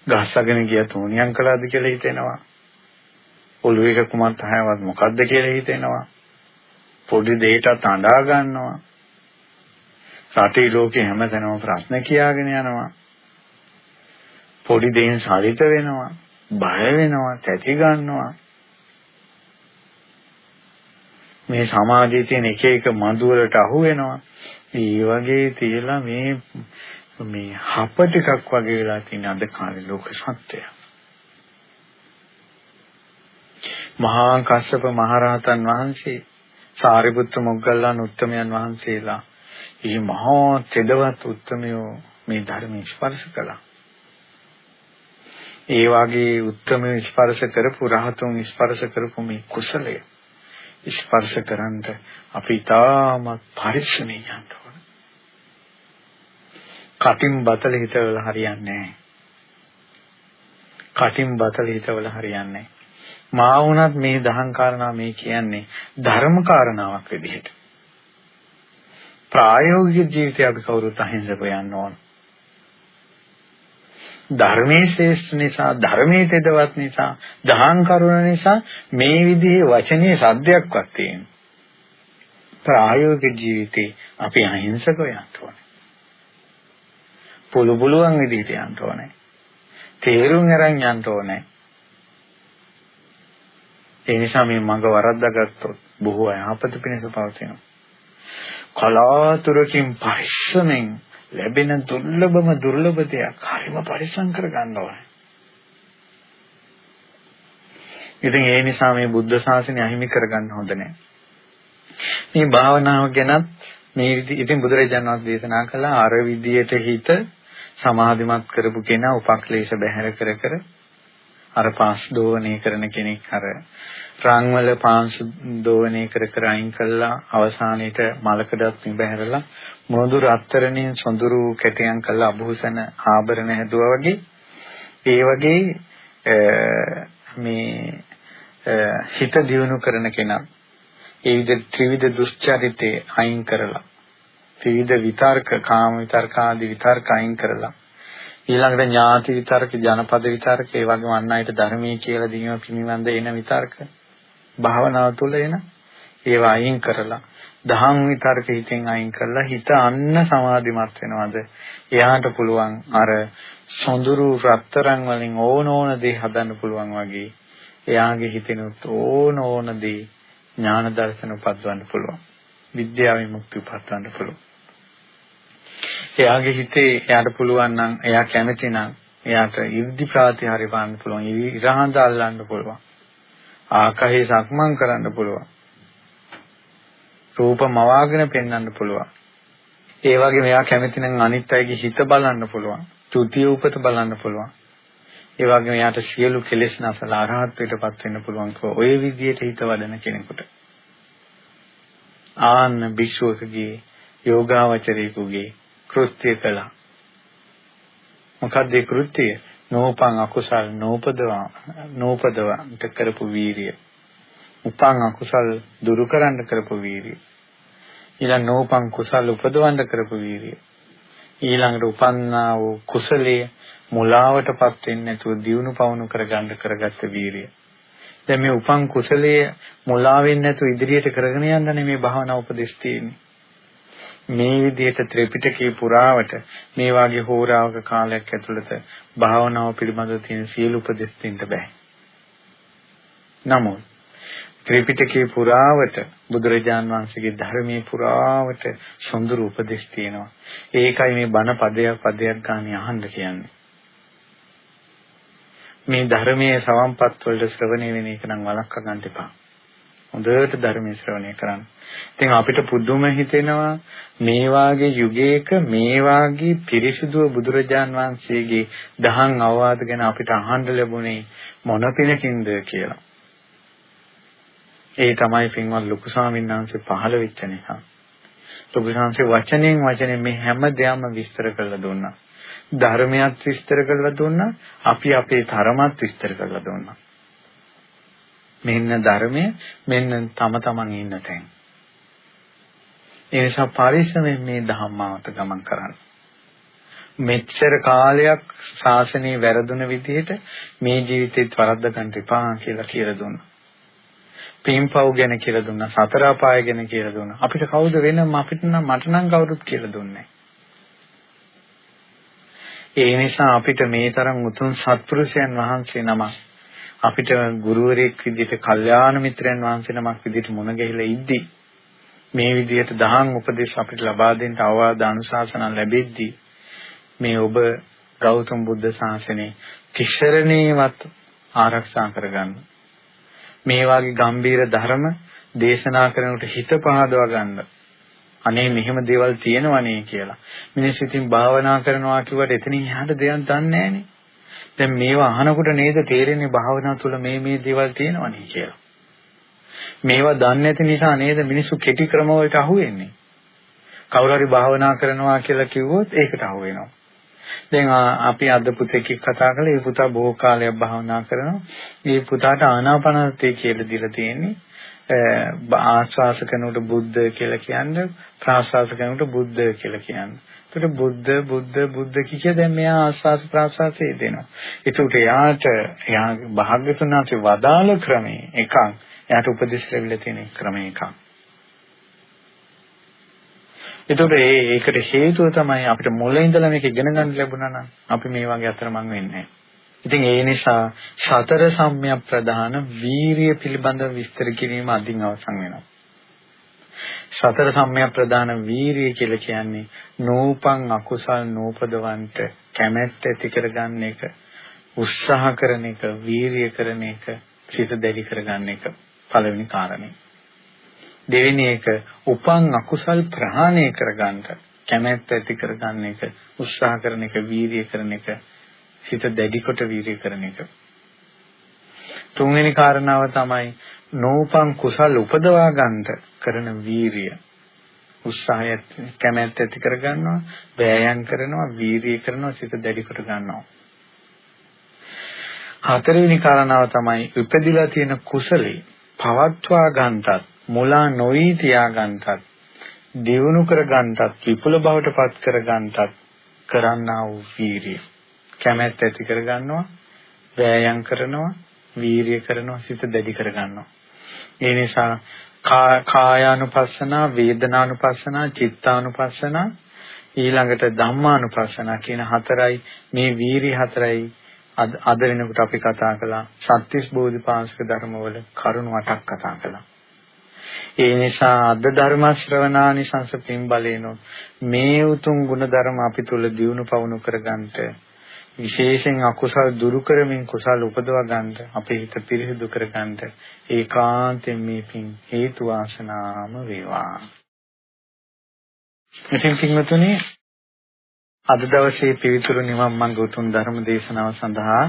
ගහසගෙන ගිය තෝනියම් කළාද කියලා හිතෙනවා. ඔළුවේ කුමත් හයවත් මොකද්ද කියලා හිතෙනවා. පොඩි දෙයකට අඬා ගන්නවා රටේ ලෝකේ හැමතැනම ප්‍රශ්න කියාගෙන යනවා පොඩි දෙයින් සාලිත වෙනවා බය වෙනවා තැති ගන්නවා මේ සමාජයේ තියෙන එක එක මඳු වලට අහු වෙනවා. ඒ වගේ තියලා මේ මේ හප ටිකක් වගේ වෙලා තියෙන අද කාලේ ලෝක සත්‍යය. මහා කස්සප මහරහතන් වහන්සේ සාරිපුත්ත මොග්ගල්ලාන උත්තමයන් වහන්සේලා මේ මහා තෙදවත් උත්තමයෝ මේ ධර්ම ස්පර්ශ කළා. ඒ වගේ උත්තම ස්පර්ශ කරපු රහතුන් ස්පර්ශ කරපු මේ කුසලය ස්පර්ශ කරන්න අපි තාමත් පරිස්සමෙන් යන්න ඕන. කටින් බතල හිතවල හරියන්නේ නැහැ. කටින් බතල හිතවල හරියන්නේ නැහැ. මා වුණත් මේ දහම් කාරණා මේ කියන්නේ ධර්ම කාරණාවක් විදිහට. ප්‍රායෝගික ජීවිතය අපි කවුරුත් අහිංසක යන්න ඕන. ධර්මයේ ශ්‍රේෂ්ඨ නිසා ධර්මයේ තෙදවත් නිසා දහං කරුණ නිසා මේ විදිහේ වචනේ සද්දයක්වත් තියෙනවා. ප්‍රායෝගික ජීවිතේ අපි අහිංසකව යන්න ඕනේ. පුළු පුළුවන් විදිහට යන්න ඕනේ. තේරුම් අරන් යන්න ඕනේ. ඒ නිසා මේ මඟ වරද්දාගත්තොත් බොහෝ අයහපත පිණිස පවතිනවා. කලාතුරකින් පරිස්සමෙන් ලැබෙන දුර්ලභම දුර්ලභ දෙයක් හරිම පරිස්සම් කරගන්න ඕනේ. ඉතින් ඒ නිසා මේ බුද්ධ ශාසනය අහිමි කරගන්න හොඳ නැහැ. මේ භාවනාව ගැනත් මේ ඉතින් බුදුරජාණන් වහන්සේ දේශනා කළා අර විදියට හිත සමාධිමත් කරපු කෙනා උපක්ලේශ බැහැර කර කර අර පාස් දෝවණේ කරන කෙනෙක් අර රාන් වල පාංශ දෝවණේ කර කර අයින් කළා. අවසානයේට මලකඩත් නිබහැරලා මොඳු රත්තරණින් සොඳුරු කැටයන් කළා අභූෂණ ආභරණ හැදුවා වගේ. ඒ වගේ මේ හිත දියුණු කරන කෙනා ඒ විදිහ ත්‍රිවිධ දුස්චරිතේ අයින් කරලා ත්‍රිවිධ විතර්ක කාම විතර්ක ආදී විතර්ක අයින් කරලා ඊළඟට ඥාති විතර්ක ජනපද විතර්ක ඒ වගේම අන් අයට ධර්මයේ කියලා දීම පිළිබඳ එන විතර්ක භාවනාව තුළ එන ඒවා අයින් කරලා දහම් විතර්ක හිතෙන් අයින් කරලා හිත අන්න සමාධිමත් වෙනවද? එයාට පුළුවන් අර සොඳුරු රත්තරන් වලින් ඕන ඕන දේ හදන්න පුළුවන් වගේ එයාගේ හිතෙනුත් ඕන ඕන දේ ඥාන දර්ශන උපද්වන්න පුළුවන්. විද්‍යාවෙන් මුක්ති උපද්වන්න පුළුවන්. එයාගේ හිතේ එයාට පුළුවන් නම් එයා කැමති නම් එයාට ඉර්ධි ප්‍රාතිහාර්ය පාන්න පුළුවන් ඉරහඳ අල්ලන්න පුළුවන්. ආකාශයේ සක්මන් කරන්න පුළුවන්. රූප මවාගෙන පෙන්වන්න පුළුවන්. ඒ වගේම එයා කැමති නම් අනිත් අයගේ හිත බලන්න පුළුවන්. ත්‍ෘතිය උපත බලන්න පුළුවන්. ඒ වගේම එයාට සියලු කෙලෙස් නැසලා අරහත්ත්වයටපත් වෙන්න පුළුවන් ඔය විදිහට හිත වඩන කෙනෙකුට. ආන්න භික්ෂුවකගේ යෝගාවචරයෙකුගේ කෘත්‍ය කළා. මොකක්ද ඒ කෘත්‍යය? නෝපං අකුසල් නෝපදවා නෝපදවා කරපු වීරිය. උපන් අකුසල් දුරු කරන්න කරපු වීරිය. ඊළඟ නෝපන් කුසල් උපදවන්න කරපු වීරිය. ඊළඟට උපන්නා වූ කුසලයේ මුලාවටපත් වෙන්නේ නැතුව දියුණු පවුණු කරගන්න කරගත්ත වීරිය. දැන් මේ උපන් කුසලයේ මුලා වෙන්නේ නැතුව ඉදිරියට කරගෙන යන්න මේ භාවනා උපදෙස් තියෙන්නේ. මේ විදිහට ත්‍රිපිටකේ පුරාවට මේ වාගේ හෝරාවක කාලයක් ඇතුළත භාවනාව පිළිබඳව තියෙන සියලු උපදෙස් දෙන්න බෑ. නමුත් ත්‍රිපිටකේ පුරාවට බුදුරජාන් වහන්සේගේ ධර්මයේ පුරාවට සොඳුරු උපදෙස් තියෙනවා. ඒකයි මේ බණ පදයක් පදයක් ගන්න අහන්න කියන්නේ. මේ ධර්මයේ සවම්පත් වලට ශ්‍රවණය වෙන එක නම් වළක්වා ගන්න එපා. හොඳට ධර්මයේ ශ්‍රවණය කරන්න. ඉතින් අපිට පුදුම හිතෙනවා මේ වාගේ යුගයක මේ වාගේ පිරිසිදුව බුදුරජාන් වහන්සේගේ දහම් අවවාද ගැන අපිට අහන්න ලැබුණේ මොන පිනකින්ද කියලා. ඒ තමයි පින්වත් ලොකු ස්වාමීන් වහන්සේ පහළ වෙච්ච නිසා. ලොකු ස්වාමීන් වචනෙන් වචනේ මේ හැම දෙයක්ම විස්තර කරලා දුන්නා. ධර්මයක් විස්තර කරලා දුන්නා. අපි අපේ තරමත් විස්තර කරලා දුන්නා. මෙන්න ධර්මය මෙන්න තම තමන් ඉන්න තැන්. ඒ නිසා පරිස්සමෙන් මේ ධම්මාවත ගමන් කරන්න. මෙච්චර කාලයක් ශාසනයේ වැරදුන විදිහට මේ ජීවිතේත් වරද්ද ගන්න එපා කියලා කියලා දුන්නා. පින්පව් ගැන කියලා දුන්නා සතර අපාය ගැන කියලා දුන්නා අපිට කවුද වෙනම අපිට නම් මට නම් කවුරුත් කියලා දුන්නේ ඒ නිසා අපිට මේ තරම් උතුම් සත්පුරුෂයන් වහන්සේ නම අපිට ගුරුවරයෙක් විදිහට කල්යාණ මිත්‍රයන් වහන්සේ නමක් විදිහට මුණ ගැහිලා ඉද්දි මේ විදිහට දහම් උපදේශ අපිට ලබා දෙන්න අවවාද අනුශාසනා ලැබෙද්දී මේ ඔබ ගෞතම බුද්ධ ශාසනය කිශරණේවත් ආරක්ෂා කරගන්න මේ වාගේ ගම්බීර ධර්ම දේශනා කරනකොට හිත පහදවා ගන්න. අනේ මෙහෙම දේවල් තියෙනවනේ කියලා. මිනිස්සු ඉතින් භාවනා කරනවා කිව්වට එතනින් එහාට දෙයක් දන්නේ නැහනේ. දැන් මේවා අහනකොට නේද තේරෙන්නේ භාවනා තුළ මේ මේ දේවල් තියෙනවනේ කියලා. මේවා දන්නේ නැති නිසා නේද මිනිස්සු කෙටි ක්‍රම වලට අහු වෙන්නේ. කවුරු හරි භාවනා කරනවා කියලා කිව්වොත් ඒකට අහු වෙනවා. දැන් අපි අද පුතෙක් කතා කළා. ඒ පුතා බොහෝ කාලයක් භාවනා කරනවා. ඒ පුතාට ආනාපානසතිය කියලා දීලා තියෙන්නේ. ආස්වාස කරනකොට බුද්ධ කියලා කියන්නේ ප්‍රාස්වාස කරනකොට බුද්ධ කියලා කියන්නේ. ඒකට බුද්ධ බුද්ධ බුද්ධ කිය දැන් මෙයා ආස්වාස ප්‍රාස්වාසයේ දෙනවා. ඒකට එයාට එයා භාග්‍යතුන්සේ වදාළ ක්‍රමේ එකක්. එයාට උපදෙස් ලැබිලා තියෙන ක්‍රමේ එකක්. ඒතකොට ඒකට හේතුව තමයි අපිට මුල ඉඳලා මේක ඉගෙන ගන්න ලැබුණා නම් අපි මේ වගේ අතරමං වෙන්නේ ඉතින් ඒ නිසා සතර සම්‍යක් ප්‍රදාන වීරිය පිළිබඳව විස්තර කිරීම අදින් අවසන් වෙනවා. සතර සම්‍යක් ප්‍රදාන වීරිය කියලා කියන්නේ නූපං අකුසල් නූපදවන්ට කැමැත්ත ඇති කරගන්න එක, උත්සාහ කරන එක, වීරිය කරන එක, සිත දැඩි කරගන්න එක පළවෙනි කාරණේ. දෙවෙනි එක උපන් අකුසල් ප්‍රහාණය කරගන්න කැමැත්ත ඇති කරගන්න එක උත්සාහ කරන එක වීරිය කරන එක හිත දැඩි කොට වීරිය කරන එක තුන්වෙනි කාරණාව තමයි නෝපං කුසල් උපදවා ගන්නට කරන වීරිය. උත්සාහය කැමැත්ත ඇති කරගන්නවා වෑයම් කරනවා වීරිය කරනවා සිත දැඩි කොට ගන්නවා. හතරවෙනි කාරණාව තමයි උපදිලා තියෙන කුසලේ පවත්වා ගන්නටත් මුලා නොවි තියාගන්නටත් දියුණු කරගන්නටත් විපුල බවට පත් කරගන්නටත් කරන්නා වූ වීරිය. කැමැත්ත ඇති කරගන්නවා වෑයම් කරනවා වීරිය කරනවා සිත දැඩි කරගන්නවා. ඒ නිසා කායානුපස්සනා වේදනානුපස්සනා චිත්තානුපස්සනා ඊළඟට ධම්මානුපස්සනා කියන හතරයි මේ වීරිය හතරයි අද වෙනකොට අපි කතා කළා. සත්‍තිස් බෝධිපාශක ධර්මවල කරුණු අටක් කතා කළා. ඒ නිසා අද ධර්ම ශ්‍රවණානිසංස පින් බලේනො මේ උතුම් ගුණ ධර්ම අපි තුල දියුණු පවුණු කරගන්නට විශේෂයෙන් අකුසල් දුරු කරමින් කුසල් උපදවා ගන්නට අපේ හිත පිරිසිදු කර ගන්නට ඒකාන්තයෙන් මේ පින් හේතු වාසනාම වේවා. ඉතින් පින්වතුනි අද දවසේ පිවිතුරු නිවන් මඟ උතුම් ධර්ම දේශනාව සඳහා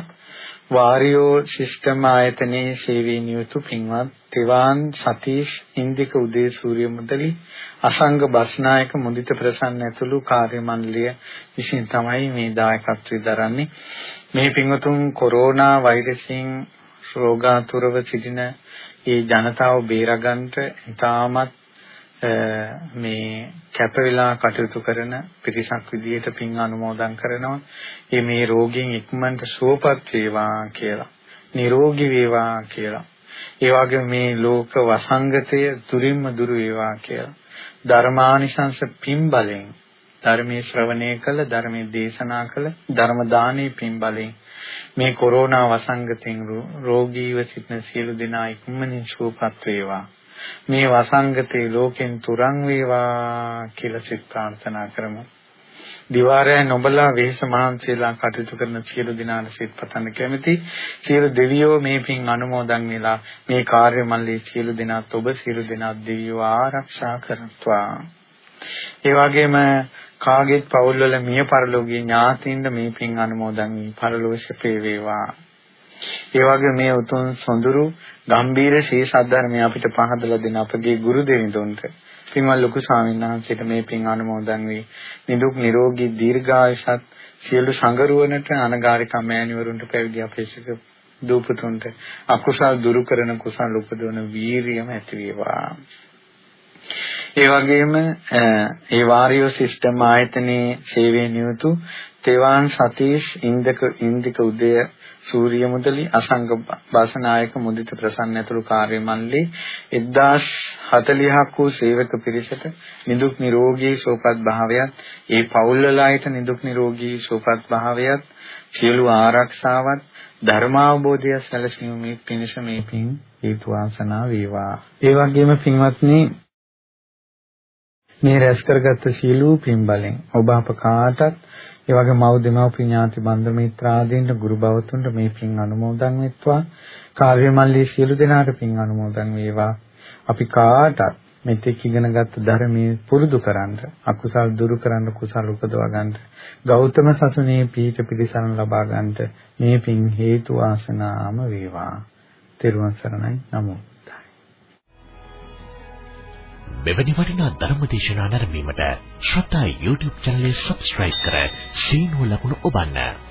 වාරියෝ ශිෂ්ටම ආයතනයේ සේවී නියුතු පින්වත් තෙවාන් සතීෂ් ඉන්දික උදේ සූර්ය මුදලි අසංග බස්නායක මුදිත ප්‍රසන්න ඇතුළු කාර්ය මණ්ඩලය විසින් තමයි මේ දායකත්වය දරන්නේ. මේ පින්වතුන් කොරෝනා වෛරසයෙන් රෝගාතුරව සිටින ඒ ජනතාව බේරගන්න ඉතාමත් මේ කැප වෙලා කටයුතු කරන පිරිසක් විදියට පින් අනුමෝදන් කරනවා. මේ මේ රෝගීන් ඉක්මනට සුවපත් වේවා කියලා. නිරෝගී වේවා කියලා. ඒ වගේම මේ ලෝක වසංගතය දුරින්ම දුරු වේවා කියලා. ධර්මානිශංස පින් බලෙන් ධර්මයේ ශ්‍රවණය කළ ධර්මයේ දේශනා කළ ධර්ම දානයේ පින් බලෙන් මේ කොරෝනා වසංගතෙන් රෝගීව සිටින සියලු දෙනා ඉක්මනින් සුවපත් වේවා මේ වසංගතේ ලෝකෙන් තුරන් වේවා කියලා සිත ප්‍රාර්ථනා කරමු දිවාරය නොබලා වෙහෙස මහන්සියලා කටයුතු කරන සියලු දිනාට සිත පතන්න කැමැති සියලු දෙවියෝ මේ පින් අනුමෝදන් වෙලා මේ කාර්ය මල්ලේ සියලු දෙනාත් ඔබ සියලු දෙනාත් දෙවියෝ ආරක්ෂා කරත්වා ඒ වගේම කාගෙත් පවුල්වල මිය පරලෝකීය ඥාතීන්ද මේ පින් අනුමෝදන් වී පරලෝක ශපේ වේවා. ඒ වගේ මේ උතුම් සොඳුරු ගම්බීර ශ්‍රී සද්ධර්මය අපිට පහදලා දෙන අපගේ ගුරු දෙවිඳුන්ට පින්වත් ලොකු ස්වාමීන් වහන්සේට මේ පින් අනුමෝදන් වී නිදුක් නිරෝගී දීර්ඝායසත් සියලු සංගරුවනට අනගාരിക මෑණිවරුන්ට පැවිදි අපේක්ෂක දූපතුන්ට අකුසල් දුරු කරන කුසල් උපදවන වීරියම ඇති වේවා. ඒ වගේම ඒ වාරියෝ සිස්ටම් ආයතනයේ සේවයේ නියුතු තෙවාන් සතීෂ් ඉන්දක ඉන්දික උදය සූර්ය මුදලි අසංග වාසනායක මුදිත ප්‍රසන්න ඇතුළු කාර්ය මණ්ඩලේ 1040ක් වූ සේවක පිරිසට නිදුක් නිරෝගී සුවපත් භාවයත් ඒ පවුල් වලයිට නිදුක් නිරෝගී සුවපත් භාවයත් සියලු ආරක්ෂාවත් ධර්මාවබෝධය සැලසීමේ පිණිස මේ පින් හේතු වාසනා වේවා. ඒ වගේම පින්වත්නි මේ රැස් කරගත්ත සීලූ පින් බලෙන් ඔබ අප කාටත් ඒ වගේ මව් දෙමව්පිය ඥාති බන්ධ මිත්‍රාදීන්ට ගුරු භවතුන්ට මේ පින් අනුමෝදන් වෙත්වා. කාර්ය මල්ලී සියලු දෙනාට පින් අනුමෝදන් වේවා. අපි කාටත් මෙතෙක් ඉගෙනගත් ධර්මයේ පුරුදු කරන්න අකුසල් දුරු කරන්න කුසල් උපදවා ගන්න ගෞතම සසුනේ පීඨ පිළිසරණ ලබා ගන්නට මේ පින් හේතු ආසනාම වේවා. තෙරුවන් සරණයි. නමෝ. මෙවැනි වටිනා ධර්ම දේශනා නැරඹීමට ශ්‍රද්ධා YouTube channel එක subscribe කර සීනුව ලකුණ ඔබන්න.